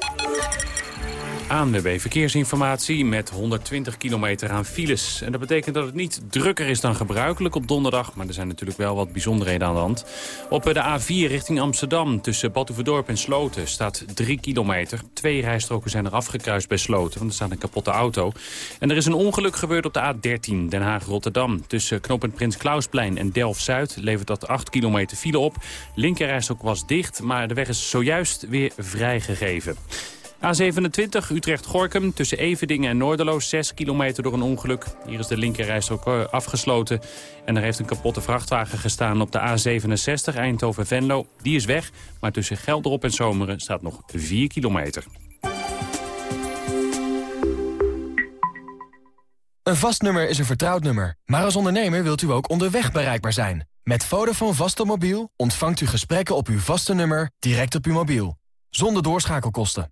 [SPEAKER 5] ANWB Verkeersinformatie met 120 kilometer aan files. En dat betekent dat het niet drukker is dan gebruikelijk op donderdag. Maar er zijn natuurlijk wel wat bijzonderheden aan de hand. Op de A4 richting Amsterdam tussen Badhoevedorp en Sloten staat 3 kilometer. Twee rijstroken zijn er afgekruist bij Sloten, want er staat een kapotte auto. En er is een ongeluk gebeurd op de A13 Den Haag-Rotterdam. Tussen knooppunt Prins Klausplein en Delft-Zuid levert dat 8 kilometer file op. Linkerrijstrook was dicht, maar de weg is zojuist weer vrijgegeven. A27 Utrecht-Gorkum tussen Evedingen en Noorderloos 6 kilometer door een ongeluk. Hier is de linkerrijstrook eh, afgesloten. En er heeft een kapotte vrachtwagen gestaan op de A67 Eindhoven-Venlo. Die is weg, maar tussen Gelderop en Zomeren staat nog 4 kilometer.
[SPEAKER 19] Een vast nummer is een vertrouwd nummer. Maar als ondernemer wilt u ook onderweg bereikbaar zijn. Met Vodafone Vastomobiel ontvangt u gesprekken op uw vaste nummer direct op uw mobiel. Zonder doorschakelkosten.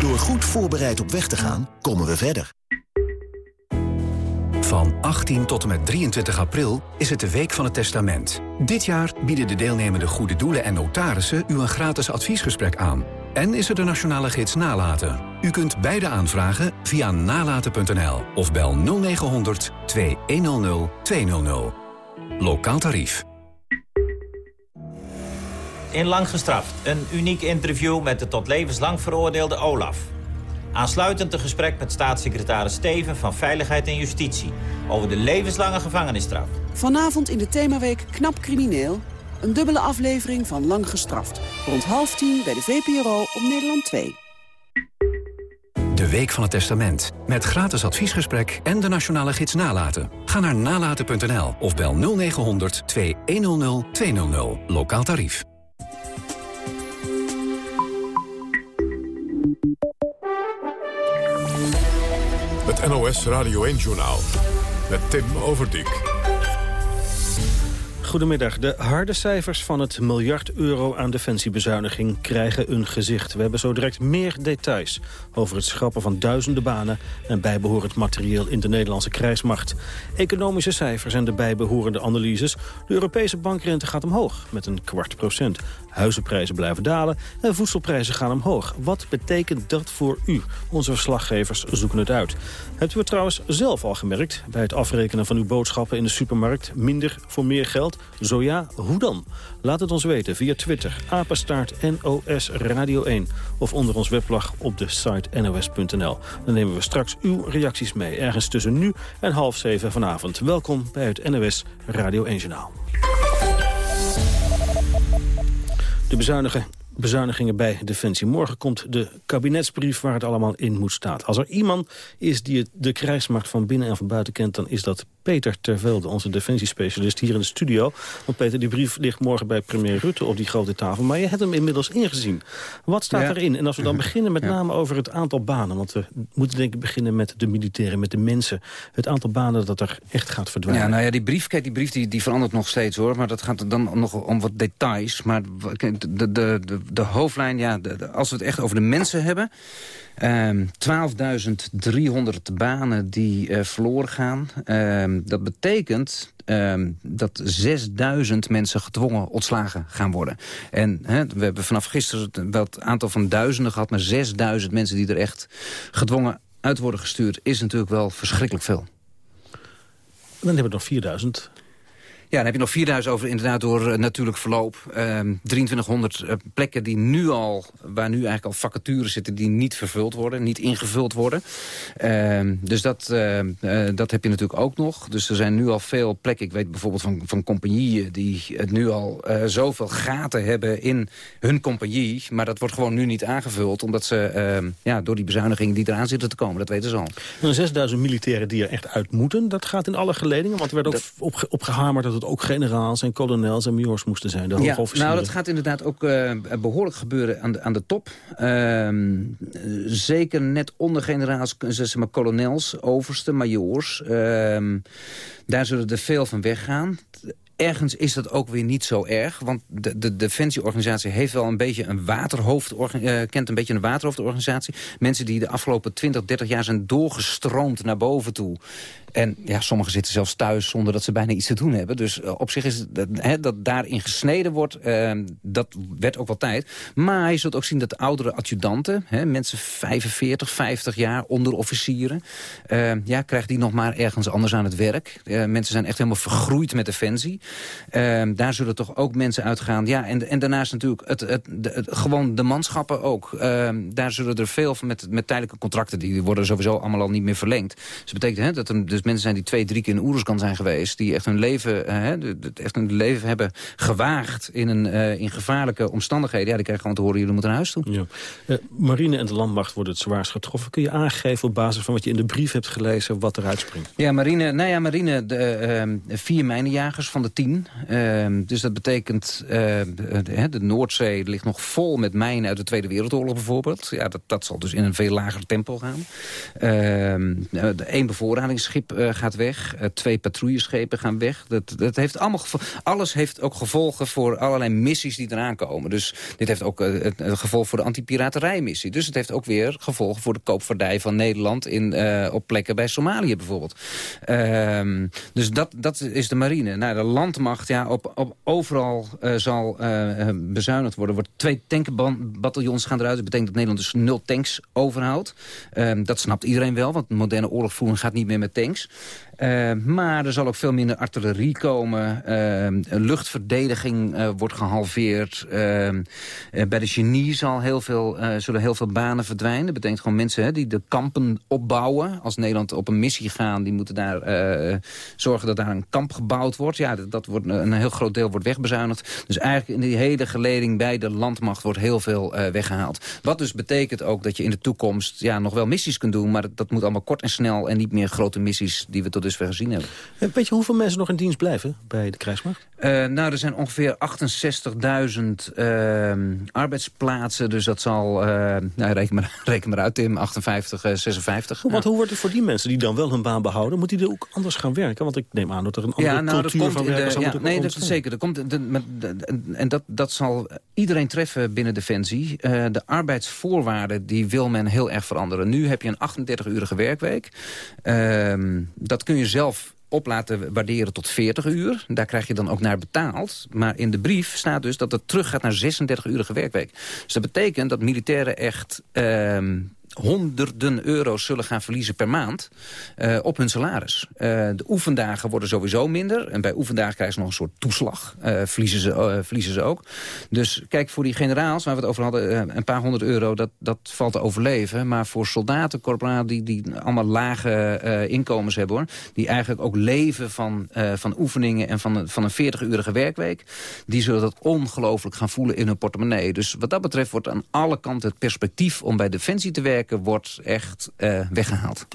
[SPEAKER 20] Door goed voorbereid op weg te gaan, komen we verder.
[SPEAKER 21] Van 18 tot en met 23 april is het de Week van het Testament. Dit jaar bieden de deelnemende goede doelen en notarissen u een gratis adviesgesprek aan. En is er de nationale gids Nalaten. U kunt beide aanvragen via nalaten.nl of bel 0900 2100 200. Lokaal tarief.
[SPEAKER 22] In Lang Gestraft, een uniek interview met de tot levenslang veroordeelde Olaf. Aansluitend een gesprek met staatssecretaris Steven van Veiligheid en Justitie... over de levenslange gevangenisstraf.
[SPEAKER 23] Vanavond in de themaweek Knap Crimineel... een dubbele aflevering van Lang Gestraft. Rond half tien bij de VPRO op Nederland 2.
[SPEAKER 21] De Week van het Testament. Met gratis adviesgesprek en de nationale gids Nalaten. Ga naar nalaten.nl of bel 0900 2100 200. Lokaal tarief.
[SPEAKER 1] NOS Radio 1-journaal. Met Tim Overdijk.
[SPEAKER 18] Goedemiddag. De harde cijfers van het miljard euro aan defensiebezuiniging krijgen een gezicht. We hebben zo direct meer details over het schrappen van duizenden banen... en bijbehorend materieel in de Nederlandse krijgsmacht. Economische cijfers en de bijbehorende analyses. De Europese bankrente gaat omhoog met een kwart procent. Huizenprijzen blijven dalen en voedselprijzen gaan omhoog. Wat betekent dat voor u? Onze verslaggevers zoeken het uit. Hebt u het trouwens zelf al gemerkt bij het afrekenen van uw boodschappen in de supermarkt? Minder voor meer geld? Zo ja, hoe dan? Laat het ons weten via Twitter, apenstaart NOS Radio 1... of onder ons weblog op de site nos.nl. Dan nemen we straks uw reacties mee, ergens tussen nu en half zeven vanavond. Welkom bij het NOS Radio 1 Journaal. De bezuinigen bezuinigingen bij Defensie. Morgen komt de kabinetsbrief waar het allemaal in moet staan. Als er iemand is die de krijgsmacht van binnen en van buiten kent... dan is dat Peter Tervelde, onze defensiespecialist hier in de studio. Want Peter, die brief ligt morgen bij premier Rutte op die grote tafel. Maar je hebt hem inmiddels ingezien. Wat staat erin? En als we dan beginnen met name over het aantal banen. Want we moeten denk ik beginnen met de militairen, met de mensen. Het aantal banen dat er echt gaat verdwijnen.
[SPEAKER 24] Ja, nou ja, die brief, kijk, die brief die, die verandert nog steeds hoor. Maar dat gaat dan nog om wat details. Maar de, de, de, de hoofdlijn, ja, als we het echt over de mensen hebben... Um, 12.300 banen die uh, verloren gaan. Um, dat betekent um, dat 6.000 mensen gedwongen ontslagen gaan worden. En we hebben vanaf gisteren wel het aantal van duizenden gehad... maar 6.000 mensen die er echt gedwongen uit worden gestuurd... is natuurlijk wel verschrikkelijk veel.
[SPEAKER 18] Dan hebben we nog 4000
[SPEAKER 24] ja, dan heb je nog 4000 over inderdaad door uh, natuurlijk verloop. Uh, 2300 uh, plekken die nu al, waar nu eigenlijk al vacatures zitten... die niet vervuld worden, niet ingevuld worden. Uh, dus dat, uh, dat heb je natuurlijk ook nog. Dus er zijn nu al veel plekken. Ik weet bijvoorbeeld van, van compagnieën die het nu al zoveel gaten hebben in hun compagnie. Maar dat wordt gewoon nu niet aangevuld. Omdat ze ehm, ja, door die bezuinigingen die eraan zitten te komen, dat weten ze al.
[SPEAKER 18] En 6000 militairen die er echt uit moeten, dat gaat in alle geledingen. Want er werd ook dat... op, opgehamerd dat het ook generaals en kolonels en majors moesten zijn. De
[SPEAKER 24] ja, nou, dat gaat inderdaad ook uh, behoorlijk gebeuren aan de, aan de top. Uh, zeker net onder generaals, zeg maar, kolonels, oversten, majoors. Uh, daar zullen er veel van weggaan ergens is dat ook weer niet zo erg. Want de, de Defensieorganisatie heeft wel een beetje een waterhoofd, uh, kent een beetje een waterhoofdorganisatie. Mensen die de afgelopen 20, 30 jaar zijn doorgestroomd naar boven toe. En ja, sommigen zitten zelfs thuis zonder dat ze bijna iets te doen hebben. Dus uh, op zich is het dat daarin gesneden wordt, uh, dat werd ook wel tijd. Maar je zult ook zien dat de oudere adjudanten, mensen 45, 50 jaar, onderofficieren... Uh, ja, krijgen die nog maar ergens anders aan het werk. mensen zijn echt helemaal vergroeid met Defensie. daar zullen toch ook mensen uitgaan. Ja, en, en daarnaast natuurlijk het, het, gewoon de manschappen ook. daar zullen er veel van met, met tijdelijke contracten... die worden sowieso allemaal al niet meer verlengd. Dus dat betekent dat er dus mensen zijn die twee, drie keer in Oeruzkan zijn geweest... die echt hun leven, uh, echt hun leven hebben gewaagd in, een, uh, in gevaarlijke omstandigheden... ja, die krijgen gewoon te horen, jullie moeten naar huis toe. Ja.
[SPEAKER 18] Uh, marine en de landmacht worden het zwaarst getroffen. Kun je aangeven op basis van wat je in de brief hebt gelezen... wat eruit springt?
[SPEAKER 24] Ja, marine, nou ja, marine de, ehm, vier mijnenjagers van de tien. Ehm, dus dat betekent, de, de Noordzee ligt nog vol met mijnen uit de Tweede Wereldoorlog bijvoorbeeld. Ja, dat, dat zal dus in een veel lager tempo gaan. Eén ehm, uh, gaat weg. Uh, twee patrouilleschepen gaan weg. Dat, dat heeft allemaal alles heeft ook gevolgen voor allerlei missies die eraan komen. Dus dit heeft ook uh, het, gevolg voor de anti-piraterijmissie. Dus het heeft ook weer gevolgen voor de koopvaardij van Nederland... In, op plekken bij Somalië bijvoorbeeld. Ehm, dus dat, dat is de marine. Nou, de landmacht, ja, op, op overal zal bezuinigd worden. Wordt twee tankbataljons gaan eruit. Dat betekent dat Nederland dus nul tanks overhoudt. Ehm, dat snapt iedereen wel, want moderne oorlogvoering gaat niet meer met tanks langs. Uh, maar er zal ook veel minder artillerie komen. Uh, luchtverdediging uh, wordt gehalveerd. bij de genie zal heel veel, zullen heel veel banen verdwijnen. Dat betekent gewoon mensen hè, die de kampen opbouwen. Als Nederland op een missie gaan, die moeten daar zorgen dat daar een kamp gebouwd wordt. Ja, dat, dat wordt, een heel groot deel wordt wegbezuinigd. Dus eigenlijk in die hele geleding bij de landmacht wordt heel veel weggehaald. Wat dus betekent ook dat je in de toekomst ja, nog wel missies kunt doen. Maar dat, dat moet allemaal kort en snel en niet meer grote missies die we tot dusver gezien hebben.
[SPEAKER 18] Weet je hoeveel mensen nog in dienst blijven bij de krijgsmacht?
[SPEAKER 24] Uh, nou, er zijn ongeveer 68.000 uh, arbeidsplaatsen. Dus dat zal, uh, nou, reken, maar, reken maar uit Tim, 58, 56.
[SPEAKER 18] Want hoe wordt het voor die mensen die dan wel hun baan behouden? Moet die er ook anders gaan werken? Want ik neem aan dat er een andere ja, nou, cultuur van werken zal ja, moeten
[SPEAKER 24] Nee, dat is zeker. Er komt, de, met, de, en dat, dat zal iedereen treffen binnen Defensie. de arbeidsvoorwaarden die wil men heel erg veranderen. Nu heb je een 38-urige werkweek. Ehm, dat kun je zelf op laten waarderen tot 40 uur. Daar krijg je dan ook naar betaald. Maar in de brief staat dus dat het terug gaat naar 36-urige werkweek. Dus dat betekent dat militairen echt... Ehm, honderden euro's zullen gaan verliezen per maand uh, op hun salaris. Uh, de oefendagen worden sowieso minder. En bij oefendagen krijgen ze nog een soort toeslag. Uh, verliezen, ze, verliezen ze ook. Dus kijk, voor die generaals waar we het over hadden... een paar honderd euro, dat, dat valt te overleven. Maar voor soldaten, corporalen die, die allemaal lage inkomens hebben... hoor, die eigenlijk ook leven van, van oefeningen... en van, van een 40-urige werkweek... die zullen dat ongelooflijk gaan voelen in hun portemonnee. Dus wat dat betreft wordt aan alle kanten het perspectief... om bij Defensie te werken wordt echt uh, weggehaald.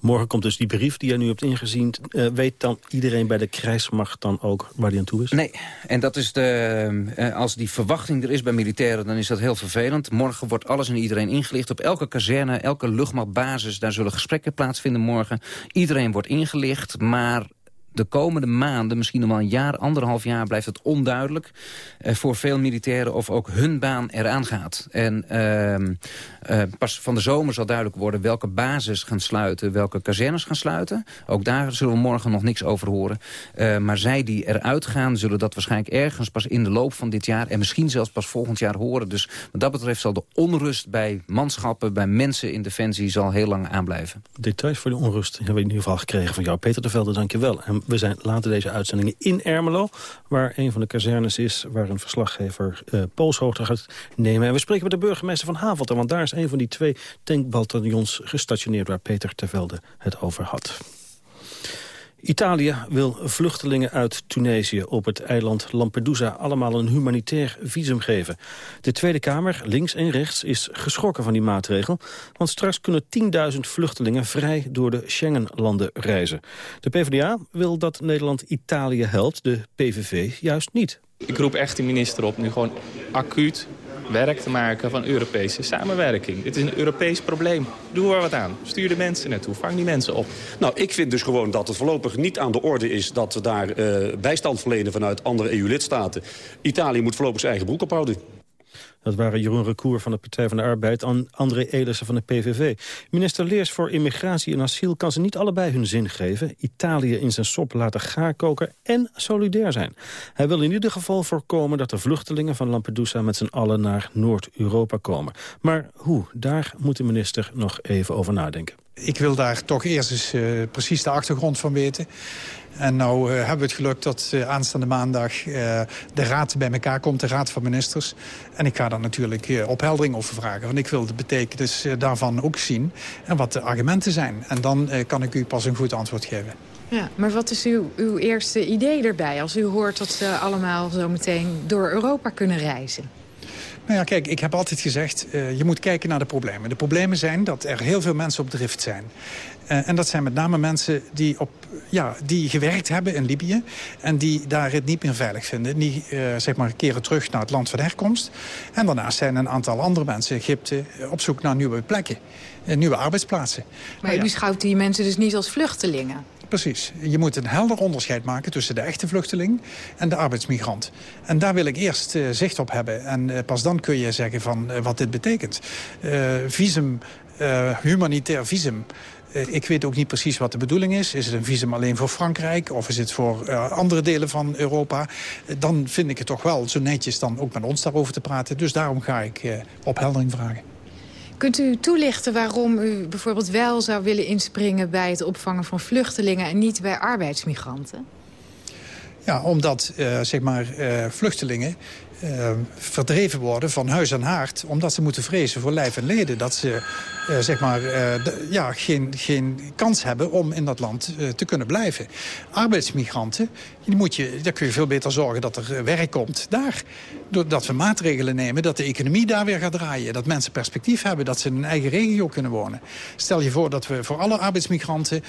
[SPEAKER 18] Morgen komt dus die brief die jij nu hebt ingezien. Uh, weet dan iedereen bij de krijgsmacht dan ook waar die aan toe is?
[SPEAKER 24] Nee, en dat is de, uh, als die verwachting er is bij militairen... dan is dat heel vervelend. Morgen wordt alles en iedereen ingelicht. Op elke kazerne, elke luchtmachtbasis... daar zullen gesprekken plaatsvinden morgen. Iedereen wordt ingelicht, maar de komende maanden, misschien nog wel een jaar, anderhalf jaar... blijft het onduidelijk eh, voor veel militairen of ook hun baan eraan gaat. En uh, uh, pas van de zomer zal duidelijk worden welke bases gaan sluiten... welke kazernes gaan sluiten. Ook daar zullen we morgen nog niks over horen. Uh, maar zij die eruit gaan, zullen dat waarschijnlijk ergens pas in de loop van dit jaar... en misschien zelfs pas volgend jaar horen. Dus wat dat betreft zal de onrust bij manschappen, bij mensen in Defensie... zal heel lang aanblijven.
[SPEAKER 18] Details voor de onrust hebben we in ieder geval gekregen van jou. Peter de Velde, dank je wel. En we zijn later deze uitzendingen in Ermelo... waar een van de kazernes is, waar een verslaggever uh, polshoogte gaat nemen. En we spreken met de burgemeester van Havelte... want daar is een van die twee tankbataljons gestationeerd... waar Peter Tervelde het over had. Italië wil vluchtelingen uit Tunesië op het eiland Lampedusa allemaal een humanitair visum geven. De Tweede Kamer, links en rechts, is geschrokken van die maatregel. Want straks kunnen 10.000 vluchtelingen vrij door de Schengenlanden reizen. De PvdA wil dat Nederland Italië helpt, de PVV juist niet.
[SPEAKER 25] Ik roep echt de minister op nu gewoon acuut werk te maken van Europese samenwerking. Dit is een Europees probleem. Doe er wat aan. Stuur de mensen naartoe. Vang die mensen op.
[SPEAKER 26] Nou, ik vind dus gewoon dat het voorlopig niet aan de orde is... dat we daar uh, bijstand verlenen vanuit andere EU-lidstaten. Italië moet voorlopig zijn eigen broek ophouden.
[SPEAKER 18] Dat waren Jeroen Recour van de Partij van de Arbeid... en André Elissen van de PVV. Minister Leers voor Immigratie en Asiel kan ze niet allebei hun zin geven. Italië in zijn sop laten gaarkoken en solidair zijn. Hij wil in ieder geval voorkomen dat de vluchtelingen van Lampedusa... met z'n allen naar Noord-Europa komen. Maar hoe? Daar moet de minister nog even over nadenken.
[SPEAKER 27] Ik wil daar toch eerst eens uh, precies de achtergrond van weten. En nou uh, hebben we het geluk dat uh, aanstaande maandag uh, de raad bij elkaar komt, de raad van ministers. En ik ga daar natuurlijk opheldering over vragen. Want ik wil de betekenis daarvan ook zien en wat de argumenten zijn. En dan kan ik u pas een goed antwoord geven.
[SPEAKER 28] Ja, maar wat is uw, uw eerste idee erbij als u hoort dat ze allemaal zo meteen door Europa kunnen reizen?
[SPEAKER 27] Nou ja, kijk, ik heb altijd gezegd, uh, je moet kijken naar de problemen. De problemen zijn dat er heel veel mensen op drift zijn. Uh, en dat zijn met name mensen die, op, ja, die gewerkt hebben in Libië... en die daar het niet meer veilig vinden. Die uh, zeg maar keren terug naar het land van herkomst. En daarnaast zijn een aantal andere mensen, Egypte... op zoek naar nieuwe plekken, nieuwe arbeidsplaatsen.
[SPEAKER 28] Maar u beschouwt die mensen dus niet als vluchtelingen?
[SPEAKER 27] Precies. Je moet een helder onderscheid maken tussen de echte vluchteling en de arbeidsmigrant. En daar wil ik eerst uh, zicht op hebben. En uh, pas dan kun je zeggen van uh, wat dit betekent. visum, humanitair visum. Ik weet ook niet precies wat de bedoeling is. Is het een visum alleen voor Frankrijk of is het voor andere delen van Europa? dan vind ik het toch wel zo netjes dan ook met ons daarover te praten. Dus daarom ga ik opheldering vragen.
[SPEAKER 28] Kunt u toelichten waarom u bijvoorbeeld wel zou willen inspringen... bij het opvangen van vluchtelingen en niet bij arbeidsmigranten?
[SPEAKER 27] Ja, omdat zeg maar, vluchtelingen uh, verdreven worden van huis en haard... omdat ze moeten vrezen voor lijf en leden. Dat ze uh, zeg maar, de, ja, geen, geen kans hebben om in dat land te kunnen blijven. Arbeidsmigranten, die moet je, daar kun je veel beter zorgen dat er werk komt daar. Doordat we maatregelen nemen, dat de economie daar weer gaat draaien. Dat mensen perspectief hebben, dat ze in hun eigen regio kunnen wonen. Stel je voor dat we voor alle arbeidsmigranten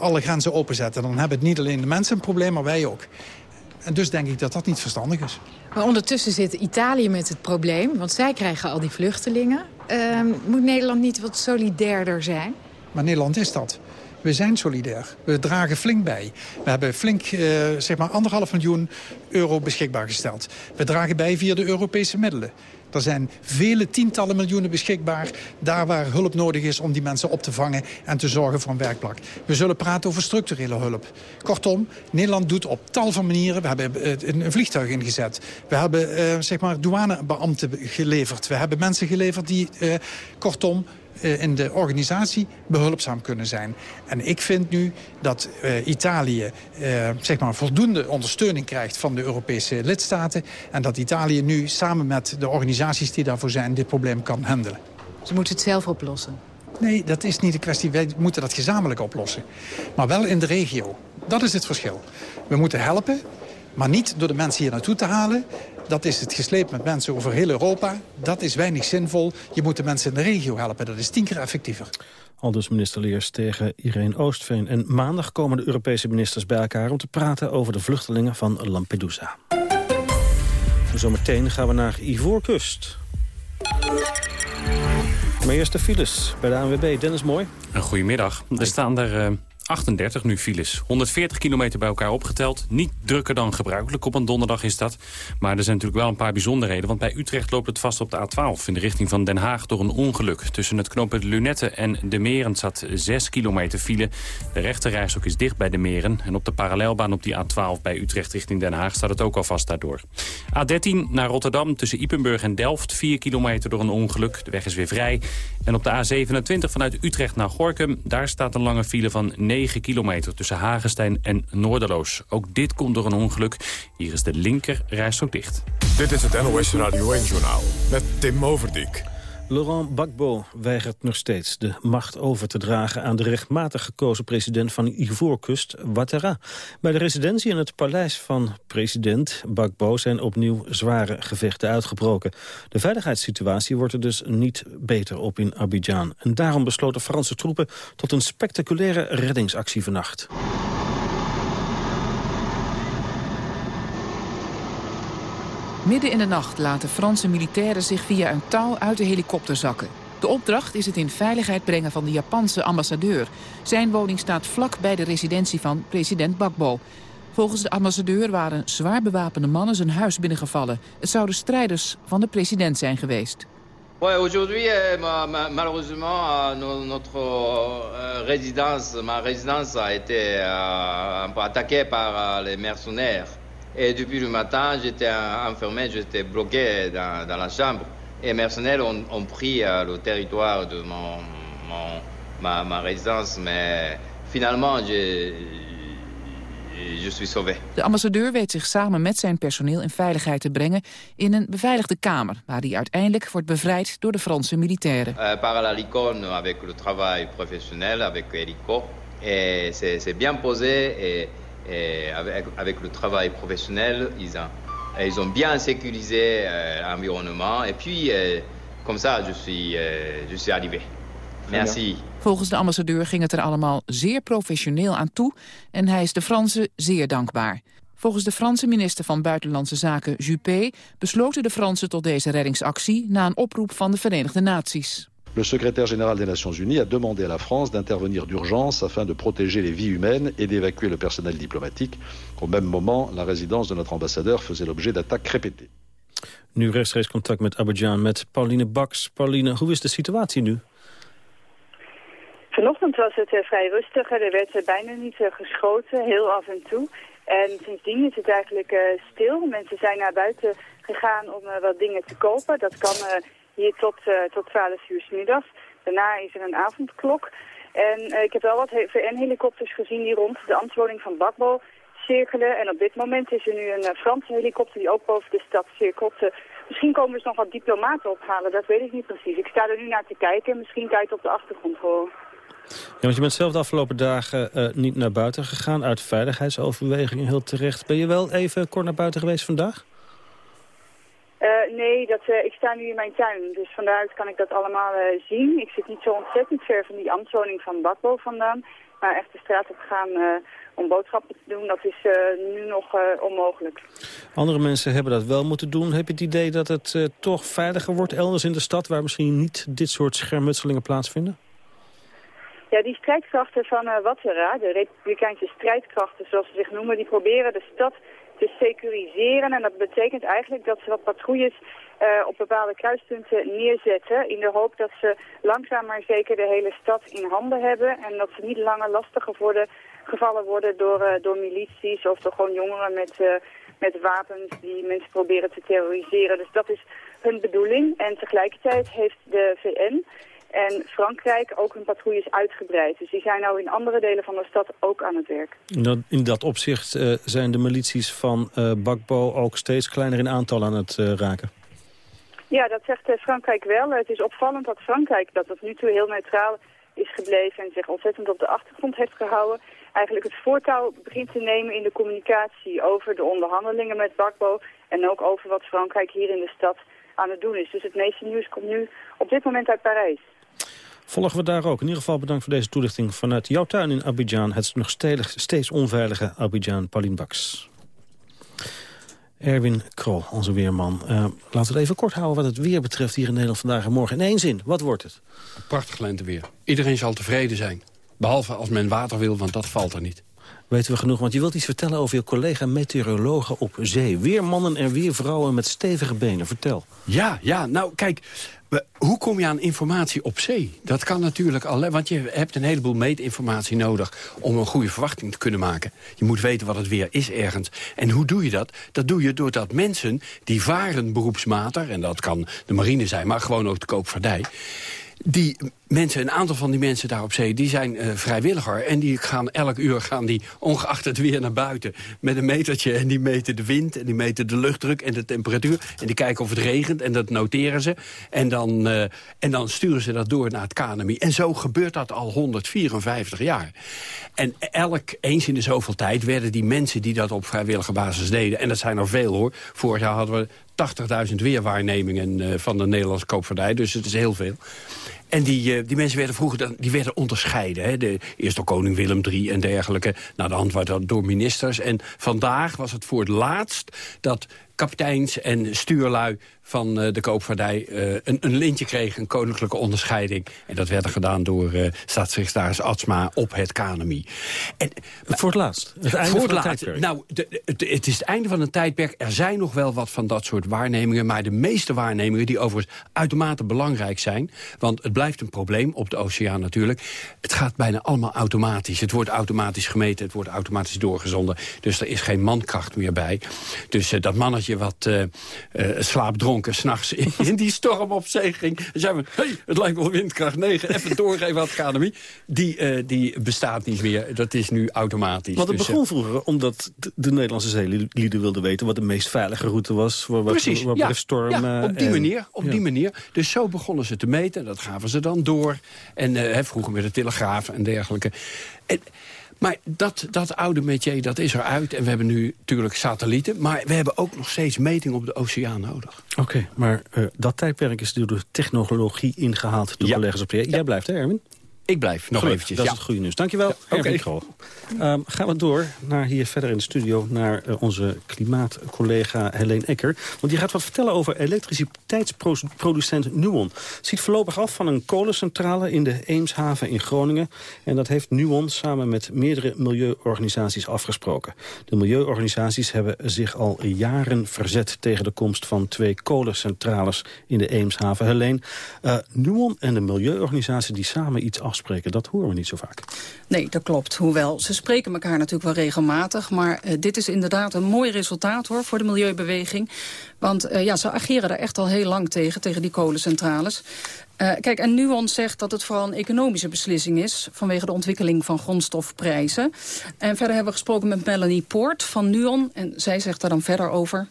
[SPEAKER 27] alle grenzen openzetten. Dan hebben het niet alleen de mensen een probleem, maar wij ook. En dus denk ik dat dat niet verstandig is.
[SPEAKER 28] Maar ondertussen zit Italië met het probleem, want zij krijgen al die vluchtelingen. Uh, moet Nederland niet wat solidairder zijn?
[SPEAKER 27] Maar Nederland is dat. We zijn solidair. We dragen flink bij. We hebben flink, uh, zeg maar, anderhalf miljoen euro beschikbaar gesteld. We dragen bij via de Europese middelen. Er zijn vele tientallen miljoenen beschikbaar... daar waar hulp nodig is om die mensen op te vangen... en te zorgen voor een werkplek. We zullen praten over structurele hulp. Kortom, Nederland doet op tal van manieren... we hebben een vliegtuig ingezet. We hebben uh, zeg maar douanebeambten geleverd. We hebben mensen geleverd die, uh, kortom in de organisatie behulpzaam kunnen zijn. En ik vind nu dat uh, Italië uh, zeg maar voldoende ondersteuning krijgt van de Europese lidstaten. En dat Italië nu samen met de organisaties die daarvoor zijn dit probleem kan handelen.
[SPEAKER 28] Ze moeten het zelf oplossen?
[SPEAKER 27] Nee, dat is niet de kwestie. Wij moeten dat gezamenlijk oplossen. Maar wel in de regio. Dat is het verschil. We moeten helpen, maar niet door de mensen hier naartoe te halen. Dat is het gesleept met mensen over heel Europa. Dat is weinig zinvol. Je moet de mensen in de regio helpen. Dat is tien keer effectiever.
[SPEAKER 18] Aldus minister Leers tegen Irene Oostveen. En maandag komen de Europese ministers bij elkaar... om te praten over de vluchtelingen van Lampedusa. Zometeen gaan we naar Ivoorkust. Maar eerst de files bij de ANWB. Dennis Mooi.
[SPEAKER 5] Een goedemiddag. Er staan er... Uh 38 nu files. 140 kilometer bij elkaar opgeteld. Niet drukker dan gebruikelijk. Op een donderdag is dat. Maar er zijn natuurlijk wel een paar bijzonderheden. Want bij Utrecht loopt het vast op de A12 in de richting van Den Haag door een ongeluk. Tussen het knooppunt Lunette en de Meren zat 6 kilometer file. De rechterrijstok is dicht bij de Meren. En op de parallelbaan op die A12 bij Utrecht richting Den Haag staat het ook al vast daardoor. A13 naar Rotterdam tussen Ipenburg en Delft. 4 kilometer door een ongeluk. De weg is weer vrij. En op de A27 vanuit Utrecht naar Gorkum. Daar staat een lange file van 9 9 kilometer tussen Hagenstein en Noorderloos. Ook dit komt door een ongeluk. Hier is de linker rijstrook dicht.
[SPEAKER 1] Dit is het NOS Radio 1-journaal met Tim Overdijk.
[SPEAKER 18] Laurent Gbagbo weigert nog steeds de macht over te dragen... aan de rechtmatig gekozen president van Ivoorkust, Ouattara. Bij de residentie en het paleis van president Gbagbo... zijn opnieuw zware gevechten uitgebroken. De veiligheidssituatie wordt er dus niet beter op in Abidjan. En daarom besloten Franse troepen tot een spectaculaire reddingsactie vannacht.
[SPEAKER 29] Midden in de nacht laten Franse militairen zich via een touw uit de helikopter zakken. De opdracht is het in veiligheid brengen van de Japanse ambassadeur. Zijn woning staat vlak bij de residentie van president Bakbo. Volgens de ambassadeur waren zwaar bewapende mannen zijn huis binnengevallen. Het zouden strijders van de president zijn geweest.
[SPEAKER 30] Ouais, aujourd'hui, eh, malheureusement, notre euh, résidence, ma résidence a été euh, par euh, les mercenaires. Et depuis le matin, j'étais enfermé, j'étais bloqué dans, dans, la chambre. Et mercenaires ont, ont pris euh, le territoire de mon, mon, ma, ma, résidence. Mais finalement, je, je suis sauvé.
[SPEAKER 29] De ambassadeur weet zich samen met zijn personeel in veiligheid te brengen in een beveiligde kamer, waar hij uiteindelijk wordt bevrijd door de Franse militairen.
[SPEAKER 30] Uh, par la Licone, avec le travail professionnel, avec Erico, et c'est bien posé et et avec, avec, le travail professionnel, ils ont, ils ont bien sécurisé euh, l'environnement. Et puis, euh, comme ça, je suis, euh, je suis arrivé. Merci.
[SPEAKER 29] Volgens de ambassadeur ging het er allemaal zeer professioneel aan toe en hij is de Fransen zeer dankbaar. Volgens de Franse minister van Buitenlandse Zaken Juppé besloten de Fransen tot deze reddingsactie na een oproep van de Verenigde Naties.
[SPEAKER 31] Le secrétaire général des Nations Unies a demandé à la France d'intervenir d'urgence afin de protéger les vies humaines et d'évacuer le personnel diplomatique. Au même moment, la résidence de notre ambassadeur faisait l'objet d'attaques répétées.
[SPEAKER 18] Nu rechtstreeks contact met Abidjan met Pauline Baks. Pauline, hoe is de situatie nu?
[SPEAKER 32] Vanochtend was het uh, vrij rustig. Er werd uh, bijna niet uh, geschoten, heel af en toe. En sindsdien is het eigenlijk stil. Mensen zijn naar buiten gegaan om wat dingen te kopen. Dat kan hier tot, uh, tot 12 uur s middags. Daarna is er een avondklok. En uh, ik heb wel wat VN-helikopters gezien die rond de ambtswoning van Bakbo cirkelen. En op dit moment is er nu een Franse helikopter die ook boven de stad cirkelt. misschien komen ze nog wat diplomaten ophalen, dat weet ik niet precies. Ik sta er nu naar te kijken en misschien kijkt op de achtergrond horen.
[SPEAKER 18] Ja, want je bent zelf de afgelopen dagen niet naar buiten gegaan... uit veiligheidsoverwegingen, heel terecht. Ben je wel even kort naar buiten geweest vandaag?
[SPEAKER 32] Uh, nee, dat, uh, ik sta nu in mijn tuin, dus vandaaruit kan ik dat allemaal zien. Ik zit niet zo ontzettend ver van die ambtswoning van Bakbo vandaan. Maar echt de straat op gaan om boodschappen te doen, dat is nu nog onmogelijk.
[SPEAKER 18] Andere mensen hebben dat wel moeten doen. Heb je het idee dat het toch veiliger wordt elders in de stad... waar misschien niet dit soort schermutselingen plaatsvinden?
[SPEAKER 32] Ja, die strijdkrachten van uh, Wattera, de republikeinse strijdkrachten zoals ze zich noemen, die proberen de stad te securiseren. En dat betekent eigenlijk dat ze wat patrouilles uh, op bepaalde kruispunten neerzetten in de hoop dat ze langzaam maar zeker de hele stad in handen hebben en dat ze niet langer lastiger worden, gevallen worden door, uh, door milities of door gewoon jongeren met, met wapens die mensen proberen te terroriseren. Dus dat is hun bedoeling. En tegelijkertijd heeft de VN en Frankrijk ook hun patrouilles uitgebreid. Dus die zijn nou in andere delen van de stad ook aan het werk.
[SPEAKER 18] In dat, opzicht uh, zijn de milities van uh, Bakbo ook steeds kleiner in aantal aan het uh, raken?
[SPEAKER 32] Ja, dat zegt Frankrijk wel. Het is opvallend dat Frankrijk, dat tot nu toe heel neutraal is gebleven... en zich ontzettend op de achtergrond heeft gehouden... eigenlijk het voortouw begint te nemen in de communicatie over de onderhandelingen met Bakbo... en ook over wat Frankrijk hier in de stad aan het doen is. Dus het meeste nieuws komt nu op dit moment uit Parijs
[SPEAKER 18] volgen we daar ook. In ieder geval bedankt voor deze toelichting vanuit jouw tuin in Abidjan. Het nog steeds onveilige Abidjan, Pauline Baks. Erwin Krol, onze weerman. Uh, laten we het even kort houden wat het weer betreft hier in Nederland vandaag en morgen. In één zin, wat wordt het?
[SPEAKER 33] Prachtig lenteweer. Iedereen zal tevreden zijn. Behalve als men water wil, want dat valt er niet.
[SPEAKER 18] Weten we genoeg, want je wilt iets vertellen over je collega meteorologen op zee. Weer mannen en weer vrouwen met stevige benen. Vertel.
[SPEAKER 33] Ja, ja, nou kijk, hoe kom je aan informatie op zee? Dat kan natuurlijk alleen, want je hebt een heleboel meetinformatie nodig... om een goede verwachting te kunnen maken. Je moet weten wat het weer is ergens. En hoe doe je dat? Dat doe je doordat mensen die varen beroepsmatig... en dat kan de marine zijn, maar gewoon ook de koopvaardij die mensen, een aantal van die mensen daar op zee, die zijn uh, vrijwilliger. En die gaan elk uur, gaan die ongeacht het weer naar buiten met een metertje. En die meten de wind en die meten de luchtdruk en de temperatuur. En die kijken of het regent en dat noteren ze. En dan, uh, en dan sturen ze dat door naar het KNMI. En zo gebeurt dat al 154 jaar. En elk, eens in de zoveel tijd, werden die mensen die dat op vrijwillige basis deden... en dat zijn er veel hoor. Vorig jaar hadden we 80.000 weerwaarnemingen uh, van de Nederlandse koopvaardij. Dus het is heel veel. En die, uh, die mensen werden vroeger die werden onderscheiden. Hè? De, eerst door koning Willem III en dergelijke. Naar de hand werd dat door ministers. En vandaag was het voor het laatst dat kapiteins en stuurlui van uh, de koopvaardij uh, een, een, lintje kreeg, een koninklijke onderscheiding. En dat werd er gedaan door uh, staatssecretaris Atsma op het KNMI.
[SPEAKER 18] En, voor het laatst? Het einde voor van het tijdperk?
[SPEAKER 33] Nou, de, het, het, is het einde van een tijdperk. Er zijn nog wel wat van dat soort waarnemingen. Maar de meeste waarnemingen, die overigens uitermate belangrijk zijn... want het blijft een probleem op de oceaan natuurlijk... het gaat bijna allemaal automatisch. Het wordt automatisch gemeten, het wordt automatisch doorgezonden. Dus er is geen mankracht meer bij. Dus dat mannetje wat slaapdronken s'nachts in die storm op zee ging. En zei hey, het lijkt wel windkracht 9, even doorgeven aan het academie. Die, uh, die bestaat niet meer, dat is nu automatisch.
[SPEAKER 18] Want het
[SPEAKER 33] dus,
[SPEAKER 18] begon vroeger omdat de, Nederlandse zeelieden wilden weten... wat de meest veilige route was voor wat,
[SPEAKER 33] Precies,
[SPEAKER 18] wat
[SPEAKER 33] ja,
[SPEAKER 18] storm.
[SPEAKER 33] Ja, op die, manier, op die manier. Dus zo begonnen ze te meten, dat gaven ze dan door. En uh, vroeger met de telegraaf en dergelijke. En, maar dat, dat oude métier, dat is eruit. En we hebben nu natuurlijk satellieten. Maar we hebben ook nog steeds meting op de oceaan nodig.
[SPEAKER 18] Oké, maar uh, dat tijdperk is door de technologie ingehaald door ja. collega's op de... Jij blijft, hè, Erwin?
[SPEAKER 33] Ik blijf nog eventjes.
[SPEAKER 18] Dat is het goede nieuws. Dankjewel, ja, Oké. Okay. Um, gaan we door naar hier verder in de studio... naar uh, onze klimaatcollega Helene Ecker. Want die gaat wat vertellen over elektriciteitsproducent Nuon. Ziet voorlopig af van een kolencentrale in de Eemshaven in Groningen. En dat heeft Nuon samen met meerdere milieuorganisaties afgesproken. De milieuorganisaties hebben zich al jaren verzet... tegen de komst van twee kolencentrales in de Eemshaven. Helene, uh, Nuon en de milieuorganisatie die samen iets afspreken spreken. Dat horen we niet zo vaak.
[SPEAKER 34] Nee, dat klopt. Hoewel, ze spreken elkaar natuurlijk wel regelmatig. Maar uh, dit is inderdaad een mooi resultaat hoor, voor de milieubeweging. Want uh, ja, ze ageren daar echt al heel lang tegen, tegen die kolencentrales. Uh, kijk, en Nuon zegt dat het vooral een economische beslissing is... vanwege de ontwikkeling van grondstofprijzen. En verder hebben we gesproken met Melanie Poort van Nuon. En zij zegt daar dan verder over...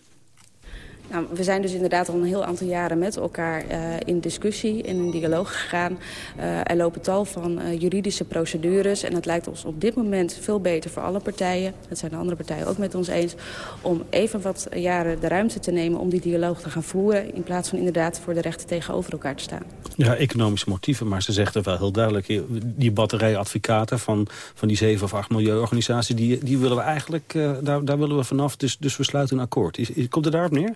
[SPEAKER 35] Nou, we zijn dus inderdaad al een heel aantal jaren met elkaar uh, in discussie en in dialoog gegaan. Uh, er lopen tal van uh, juridische procedures en het lijkt ons op dit moment veel beter voor alle partijen. Dat zijn de andere partijen ook met ons eens. Om even wat jaren de ruimte te nemen om die dialoog te gaan voeren. In plaats van inderdaad voor de rechten tegenover elkaar te staan.
[SPEAKER 18] Ja, economische motieven, maar ze zegt er wel heel duidelijk. Die batterijadvocaten van, van die zeven of acht milieuorganisaties... die, die willen we eigenlijk, daar, daar willen we vanaf, dus, dus we sluiten een akkoord. Is, komt het daarop neer?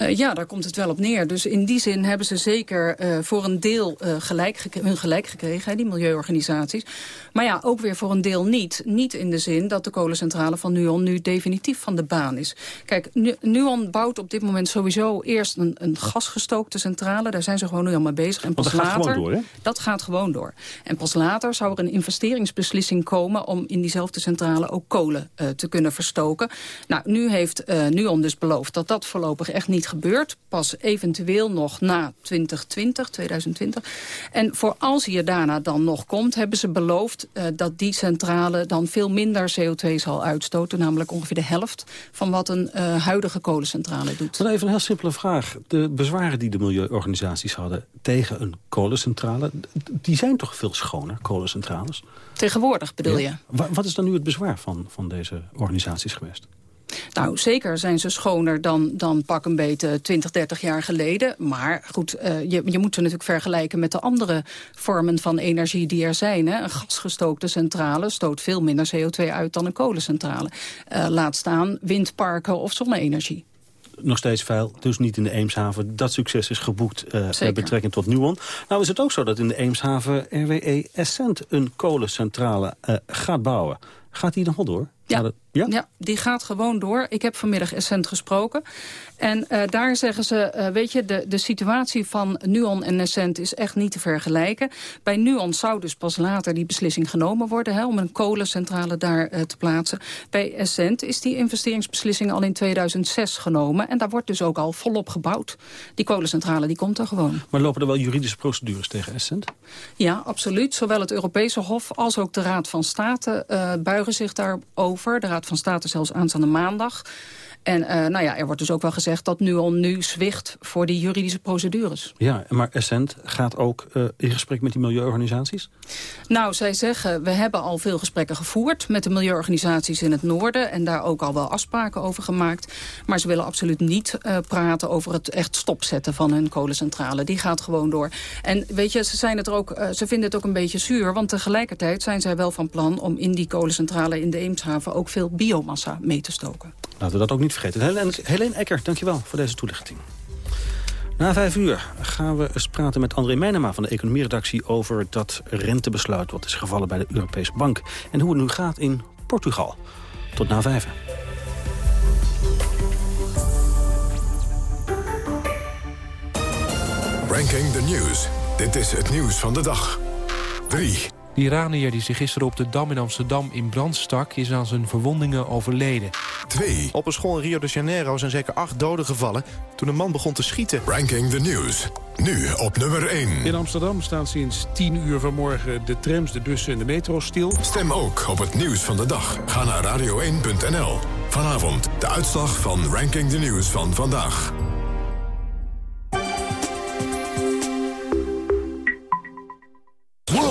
[SPEAKER 34] Uh, ja, daar komt het wel op neer. Dus in die zin hebben ze zeker uh, voor een deel uh, gelijk hun gelijk gekregen, hè, die milieuorganisaties. Maar ja, ook weer voor een deel niet. Niet in de zin dat de kolencentrale van Nuon nu definitief van de baan is. Kijk, nu Nuon bouwt op dit moment sowieso eerst een, een gasgestookte centrale. Daar zijn ze gewoon nu al mee bezig. En pas
[SPEAKER 18] dat
[SPEAKER 34] later,
[SPEAKER 18] gaat gewoon door, hè?
[SPEAKER 34] Dat gaat gewoon door. En pas later zou er een investeringsbeslissing komen... om in diezelfde centrale ook kolen te kunnen verstoken. Nou, nu heeft Nuon dus beloofd dat dat voorlopig echt niet gebeurt. Pas eventueel nog na 2020, 2020. En voor als hij er daarna dan nog komt, hebben ze beloofd uh, dat die centrale dan veel minder CO2 zal uitstoten. Namelijk ongeveer de helft van wat een uh, huidige kolencentrale doet.
[SPEAKER 18] Dan even een heel simpele vraag. De bezwaren die de milieuorganisaties hadden tegen een kolencentrale... die zijn toch veel schoner, kolencentrales?
[SPEAKER 34] Tegenwoordig bedoel ja.
[SPEAKER 18] je? Wat is dan nu het bezwaar van, van deze organisaties geweest?
[SPEAKER 34] Nou, zeker zijn ze schoner dan, dan pak een beetje 20, 30 jaar geleden. Maar goed, uh, je, je moet ze natuurlijk vergelijken met de andere vormen van energie die er zijn. Hè. Een gasgestookte centrale stoot veel minder CO2 uit dan een kolencentrale. Uh, laat staan windparken of zonne-energie
[SPEAKER 18] nog steeds vuil, dus niet in de Eemshaven. Dat succes is geboekt uh, met betrekking tot Nuon. Nou is het ook zo dat in de Eemshaven RWE Essent een kolencentrale uh, gaat bouwen. Gaat die nog wel door?
[SPEAKER 34] Ja. Ja? ja? die gaat gewoon door. Ik heb vanmiddag Essent gesproken. En uh, daar zeggen ze, uh, weet je, de, de situatie van Nuon en Essent is echt niet te vergelijken. Bij Nuon zou dus pas later die beslissing genomen worden... Hè, om een kolencentrale daar uh, te plaatsen. Bij Essent is die investeringsbeslissing al in 2006 genomen. En daar wordt dus ook al volop gebouwd. Die kolencentrale die komt er gewoon.
[SPEAKER 18] Maar lopen er wel juridische procedures tegen Essent?
[SPEAKER 34] Ja, absoluut. Zowel het Europese Hof als ook de Raad van State buigen zich daarover. De Raad van State zelfs aanstaande maandag. En nou ja, er wordt dus ook wel gezegd dat Nuon nu zwicht voor die juridische procedures.
[SPEAKER 18] Ja, maar Essent gaat ook uh, in gesprek met die milieuorganisaties?
[SPEAKER 34] Nou, zij zeggen, we hebben al veel gesprekken gevoerd met de milieuorganisaties in het noorden. En daar ook al wel afspraken over gemaakt. Maar ze willen absoluut niet uh, praten over het echt stopzetten van hun kolencentrale. Die gaat gewoon door. En weet je, ze, zijn het er ook, uh, ze vinden het ook een beetje zuur. Want tegelijkertijd zijn zij wel van plan om in die kolencentrale in de Eemshaven ook veel biomassa mee te stoken.
[SPEAKER 18] Laten we dat ook niet vergeten. Helene, Ecker, dankjewel voor deze toelichting. Na vijf uur gaan we eens praten met André Meijnema van de economieredactie... over dat rentebesluit wat is gevallen bij de Europese Bank. En hoe het nu gaat in Portugal. Tot na vijf.
[SPEAKER 1] Ranking the News. Dit is het nieuws van de dag. 3.
[SPEAKER 2] De Iranier die zich gisteren op de Dam in Amsterdam in brand stak... is aan zijn verwondingen overleden.
[SPEAKER 1] 2.
[SPEAKER 36] Op een school in Rio de Janeiro zijn zeker acht doden gevallen... toen een man begon te schieten.
[SPEAKER 1] Ranking the News. Nu op nummer 1.
[SPEAKER 37] In Amsterdam staan sinds 10 uur vanmorgen de trams, de bussen en de metro stil.
[SPEAKER 1] Stem ook op het nieuws van de dag. Ga naar radio1.nl. Vanavond de uitslag van Ranking the News van vandaag.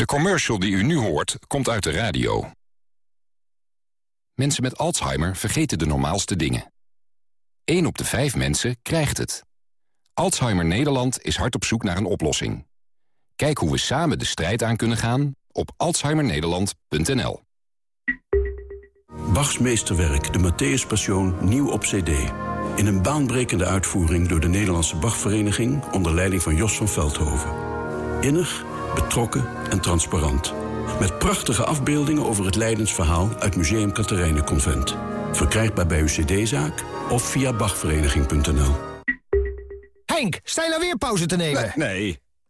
[SPEAKER 38] De commercial die u nu hoort, komt uit de radio. Mensen met Alzheimer vergeten de normaalste dingen. 1 op de 5 mensen krijgt het. Alzheimer Nederland is hard op zoek naar een oplossing. Kijk hoe we samen de strijd aan kunnen gaan op alzheimernederland.nl.
[SPEAKER 16] Bachs meesterwerk, de Matthäus Passion, nieuw op cd. In een baanbrekende uitvoering door de Nederlandse Bachvereniging... onder leiding van Jos van Veldhoven. Innig, betrokken en transparant. Met prachtige afbeeldingen over het Leidensverhaal... uit Museum Convent. Verkrijgbaar bij uw cd-zaak of via bachvereniging.nl.
[SPEAKER 19] Henk, sta je nou weer pauze te nemen?
[SPEAKER 38] Nee,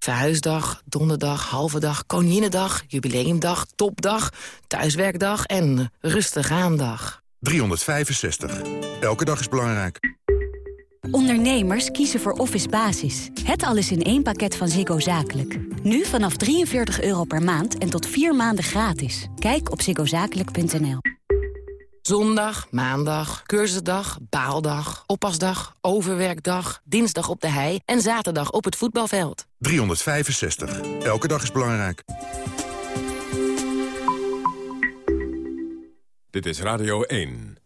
[SPEAKER 7] Verhuisdag, donderdag, halve dag, koninginnedag, jubileumdag, topdag, thuiswerkdag en rustig aandag.
[SPEAKER 39] 365. Elke dag is belangrijk.
[SPEAKER 12] Ondernemers kiezen voor Office Basis. Het alles in één pakket van Ziggo Zakelijk. Nu vanaf 43 euro per maand en tot vier maanden gratis. Kijk op ziggozakelijk.nl.
[SPEAKER 7] Zondag, maandag, cursusdag, baaldag, oppasdag, overwerkdag, dinsdag op de hei en zaterdag op het voetbalveld.
[SPEAKER 39] 365. Elke dag is belangrijk.
[SPEAKER 1] Dit is Radio 1.